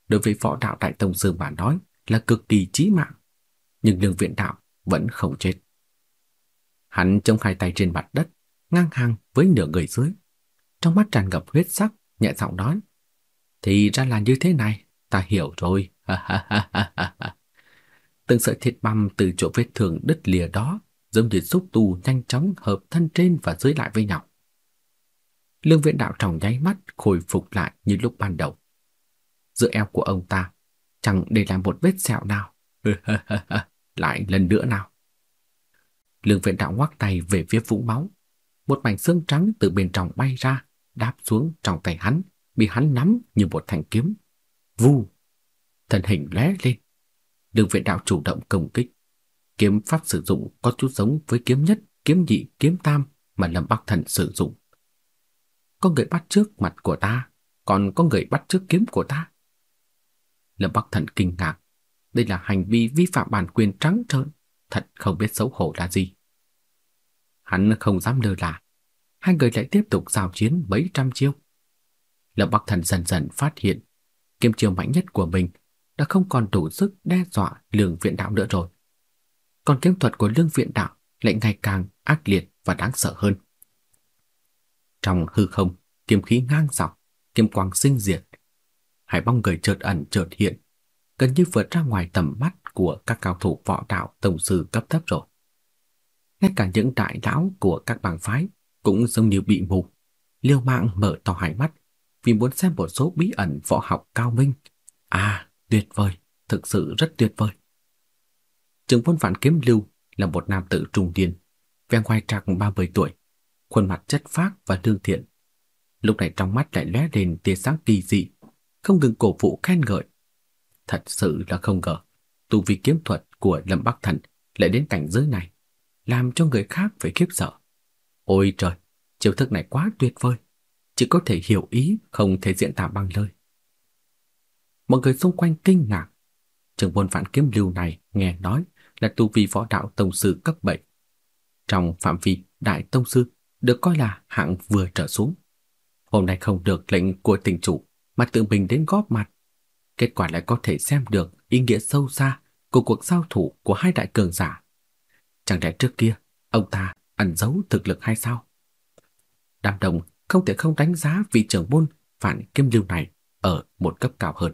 đối với võ đạo đại tông sư mà nói là cực kỳ chí mạng, nhưng đường Viện Đạo vẫn không chết. Hắn chống hai tay trên mặt đất, ngang hàng với nửa người dưới, trong mắt tràn ngập huyết sắc, nhẹ giọng nói: "Thì ra là như thế này, ta hiểu rồi." Từng sợi thịt băm từ chỗ vết thương đứt lìa đó, giống như xúc tu nhanh chóng hợp thân trên và dưới lại với nhau. Lương Viện Đạo trong nháy mắt khôi phục lại như lúc ban đầu giữa eo của ông ta, chẳng để lại một vết sẹo nào. lại lần nữa nào. Lương viện đạo ngoắc tay về phía vũng máu. Một mảnh xương trắng từ bên trong bay ra, đáp xuống trong tay hắn, bị hắn nắm như một thanh kiếm. Vu! Thân hình lóe lên. Đường viện đạo chủ động công kích. Kiếm pháp sử dụng có chút giống với kiếm nhất, kiếm nhị, kiếm tam mà Lâm Bắc Thần sử dụng. Có người bắt trước mặt của ta, còn có người bắt trước kiếm của ta. Lâm Bắc Thần kinh ngạc. Đây là hành vi vi phạm bản quyền trắng trợn, thật không biết xấu hổ là gì. Hắn không dám lơ là. Hai người lại tiếp tục giao chiến mấy trăm chiêu. Lâm Bắc Thần dần dần phát hiện kiếm chiêu mạnh nhất của mình đã không còn đủ sức đe dọa lương viện đạo nữa rồi. Còn kiếm thuật của lương viện đạo lại ngày càng ác liệt và đáng sợ hơn. Trong hư không, kiếm khí ngang dọc, kiếm quang sinh diệt. Hai bóng người chợt ẩn chợt hiện, gần như vượt ra ngoài tầm mắt của các cao thủ võ đạo tổng sư cấp thấp rồi. Ngay cả những đại lão của các bang phái cũng giống như bị mù, liêu mạng mở to hai mắt vì muốn xem một số bí ẩn võ học cao minh. À, tuyệt vời, thực sự rất tuyệt vời. Trường Vân Vạn Kiếm Lưu là một nam tử trung niên, vẻ ngoài trạc 30 tuổi, khuôn mặt chất phác và lương thiện. Lúc này trong mắt lại lóe lên tia sáng kỳ dị, không ngừng cổ vũ khen ngợi. Thật sự là không ngờ, tu vi kiếm thuật của Lâm Bắc Thần lại đến cảnh giới này, làm cho người khác phải khiếp sợ. Ôi trời, chiêu thức này quá tuyệt vời, chỉ có thể hiểu ý, không thể diễn tả bằng lời. Mọi người xung quanh kinh ngạc. Trường môn phản kiếm lưu này nghe nói là tu vi võ đạo tông sư cấp 7. Trong phạm vi đại tông sư được coi là hạng vừa trở xuống. Hôm nay không được lệnh của tỉnh chủ mà tự mình đến góp mặt. Kết quả lại có thể xem được ý nghĩa sâu xa của cuộc giao thủ của hai đại cường giả. Chẳng lẽ trước kia ông ta ẩn giấu thực lực hay sao? Đàm đồng không thể không đánh giá vị trưởng môn phản kim lưu này ở một cấp cao hơn.